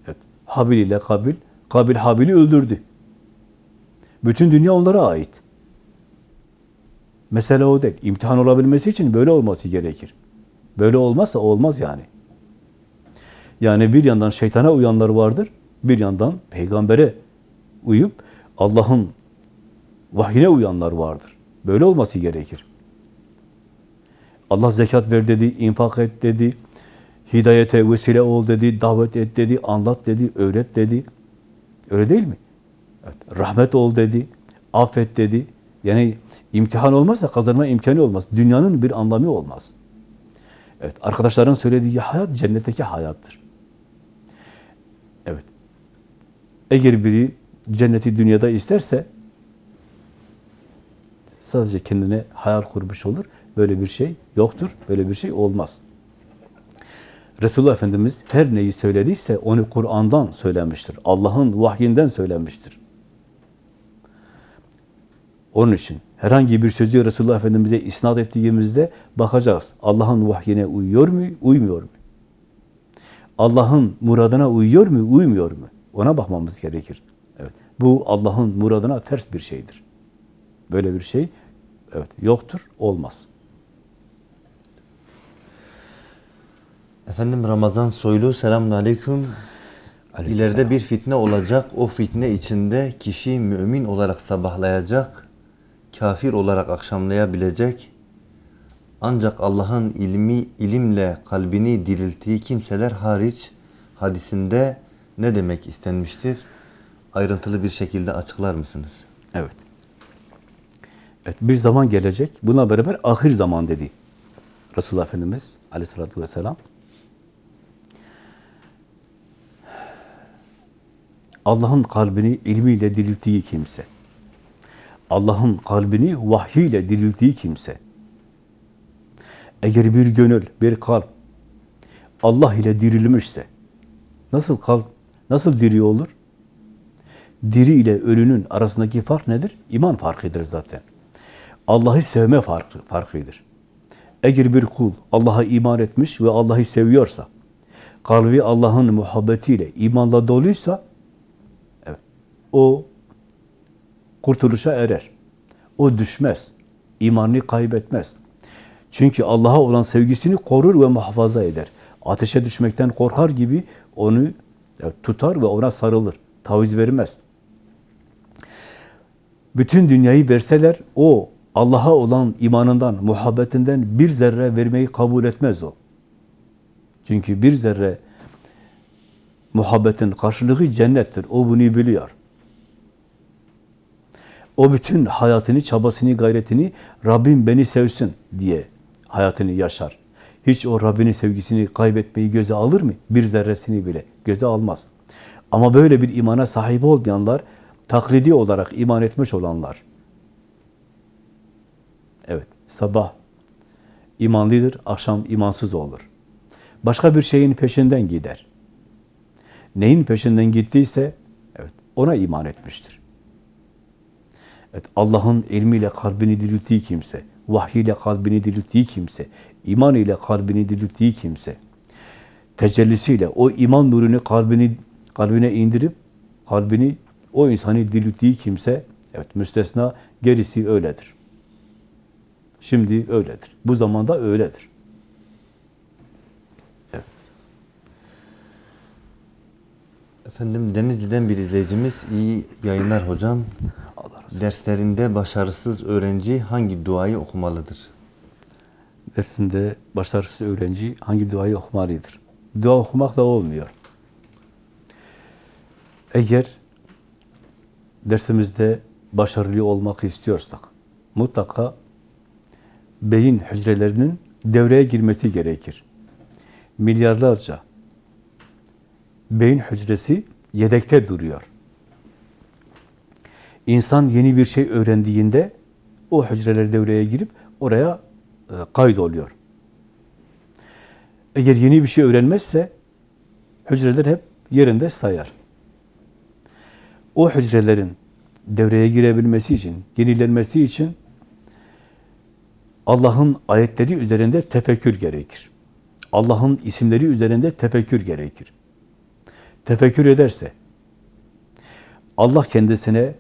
evet, Habil ile Kabil, Kabil Habil'i öldürdü. Bütün dünya onlara ait. Mesele o değil. İmtihan olabilmesi için böyle olması gerekir. Böyle olmazsa olmaz yani. Yani bir yandan şeytana uyanlar vardır, bir yandan peygambere uyup Allah'ın vahyine uyanlar vardır. Böyle olması gerekir. Allah zekat ver dedi, infak et dedi, hidayete vesile ol dedi, davet et dedi, anlat dedi, öğret dedi. Öyle değil mi? Evet, rahmet ol dedi, affet dedi. Yani imtihan olmazsa kazanma imkanı olmaz. Dünyanın bir anlamı olmaz. Evet, arkadaşların söylediği hayat cennetteki hayattır. Evet. Eğer biri cenneti dünyada isterse sadece kendine hayal kurmuş olur. Böyle bir şey yoktur. Böyle bir şey olmaz. Resulullah Efendimiz her neyi söylediyse onu Kur'an'dan söylemiştir. Allah'ın vahyinden söylemiştir. Onun için herhangi bir sözü Resulullah Efendimiz'e isnat ettiğimizde bakacağız. Allah'ın vahyine uyuyor mu, uymuyor mu? Allah'ın muradına uyuyor mu, uymuyor mu? Ona bakmamız gerekir. Evet. Bu Allah'ın muradına ters bir şeydir. Böyle bir şey evet yoktur, olmaz. Efendim Ramazan Soylu selamun aleyküm. Aleyküm İleride selam. bir fitne olacak. O fitne içinde kişi mümin olarak sabahlayacak, kafir olarak akşamlayabilecek. Ancak Allah'ın ilmi ilimle kalbini dirilttiği kimseler hariç hadisinde ne demek istenmiştir? Ayrıntılı bir şekilde açıklar mısınız? Evet. Evet, bir zaman gelecek. Buna beraber ahir zaman dedi. Resulullah Efendimiz aleyhissalatü vesselam. Allah'ın kalbini ilmiyle dirilttiği kimse, Allah'ın kalbini vahyiyle dirilttiği kimse, eğer bir gönül, bir kalp Allah ile dirilmişse, nasıl kalp, nasıl diri olur? Diri ile ölünün arasındaki fark nedir? İman farkıdır zaten. Allah'ı sevme farkı, farkıdır. Eğer bir kul Allah'a iman etmiş ve Allah'ı seviyorsa, kalbi Allah'ın muhabbetiyle, imanla doluysa, evet, o kurtuluşa erer. O düşmez. imanını kaybetmez. Çünkü Allah'a olan sevgisini korur ve muhafaza eder. Ateşe düşmekten korkar gibi onu tutar ve ona sarılır. Taviz vermez. Bütün dünyayı verseler o Allah'a olan imanından, muhabbetinden bir zerre vermeyi kabul etmez o. Çünkü bir zerre muhabbetin karşılığı cennettir. O bunu biliyor. O bütün hayatını, çabasını, gayretini Rabbim beni sevsin diye hayatını yaşar. Hiç o Rabbinin sevgisini kaybetmeyi göze alır mı? Bir zerresini bile göze almaz. Ama böyle bir imana sahip olmayanlar, taklidi olarak iman etmiş olanlar, evet, sabah imanlıdır, akşam imansız olur. Başka bir şeyin peşinden gider. Neyin peşinden gittiyse, evet, ona iman etmiştir. Evet, Allah'ın ilmiyle kalbini dirilttiği kimse, vahyiyle kalbini dirilttiği kimse, iman ile kalbini dirilttiği kimse, tecellisiyle o iman nurunu kalbini kalbine indirip kalbini o insanı dirilttiği kimse, evet müstesna gerisi öyledir. Şimdi öyledir. Bu zamanda öyledir. Evet. Efendim Denizli'den bir izleyicimiz iyi yayınlar hocam. Allah razı olsun. Derslerinde başarısız öğrenci hangi duayı okumalıdır? Dersinde başarısız öğrenci hangi duayı okumalıdır? Dua okumakla olmuyor. Eğer dersimizde başarılı olmak istiyorsak, mutlaka beyin hücrelerinin devreye girmesi gerekir. Milyarlarca beyin hücresi yedekte duruyor. İnsan yeni bir şey öğrendiğinde o hücreler devreye girip oraya e, kaydoluyor. Eğer yeni bir şey öğrenmezse hücreler hep yerinde sayar. O hücrelerin devreye girebilmesi için, yenilenmesi için Allah'ın ayetleri üzerinde tefekkür gerekir. Allah'ın isimleri üzerinde tefekkür gerekir. Tefekkür ederse, Allah kendisine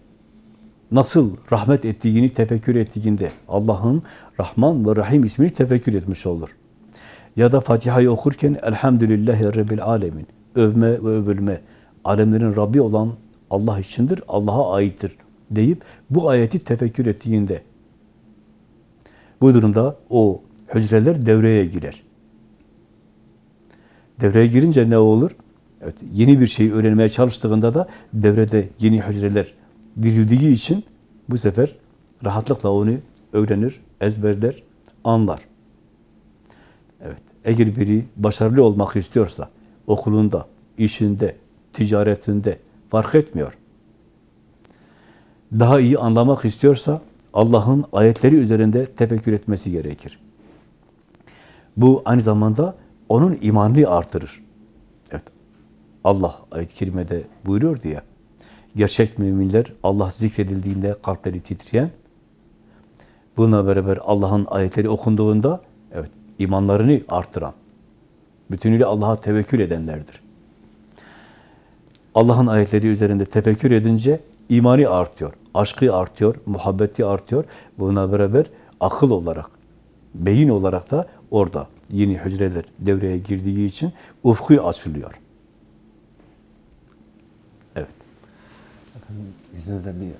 nasıl rahmet ettiğini tefekkür ettiğinde Allah'ın Rahman ve Rahim ismini tefekkür etmiş olur. Ya da Fatiha'yı okurken Elhamdülillahi Rabbil Alemin. Övme ve övülme. Alemlerin Rabbi olan Allah içindir, Allah'a aittir deyip bu ayeti tefekkür ettiğinde bu durumda o hücreler devreye girer. Devreye girince ne olur? Evet, yeni bir şeyi öğrenmeye çalıştığında da devrede yeni hücreler dirildiği için bu sefer rahatlıkla onu öğrenir, ezberler, anlar. Evet, eğer biri başarılı olmak istiyorsa, okulunda, işinde, ticaretinde fark etmiyor. Daha iyi anlamak istiyorsa Allah'ın ayetleri üzerinde tefekkür etmesi gerekir. Bu aynı zamanda onun imanını artırır. Evet. Allah ayet-i kerimede buyuruyor diye. Gerçek müminler Allah zikredildiğinde kalpleri titreyen, bununla beraber Allah'ın ayetleri okunduğunda evet imanlarını artıran, bütünüyle Allah'a tevekkül edenlerdir. Allah'ın ayetleri üzerinde tefekkür edince imani artıyor, aşkı artıyor, muhabbeti artıyor. Buna beraber akıl olarak, beyin olarak da orada yeni hücreler devreye girdiği için ufku açılıyor. Evet, İzninizle bir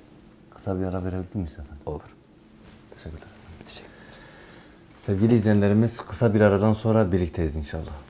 kısa bir ara verebilir miyiz efendim? olur. Teşekkürler. Teşekkür. Sevgili izleyenlerimiz kısa bir aradan sonra birlikteyiz inşallah.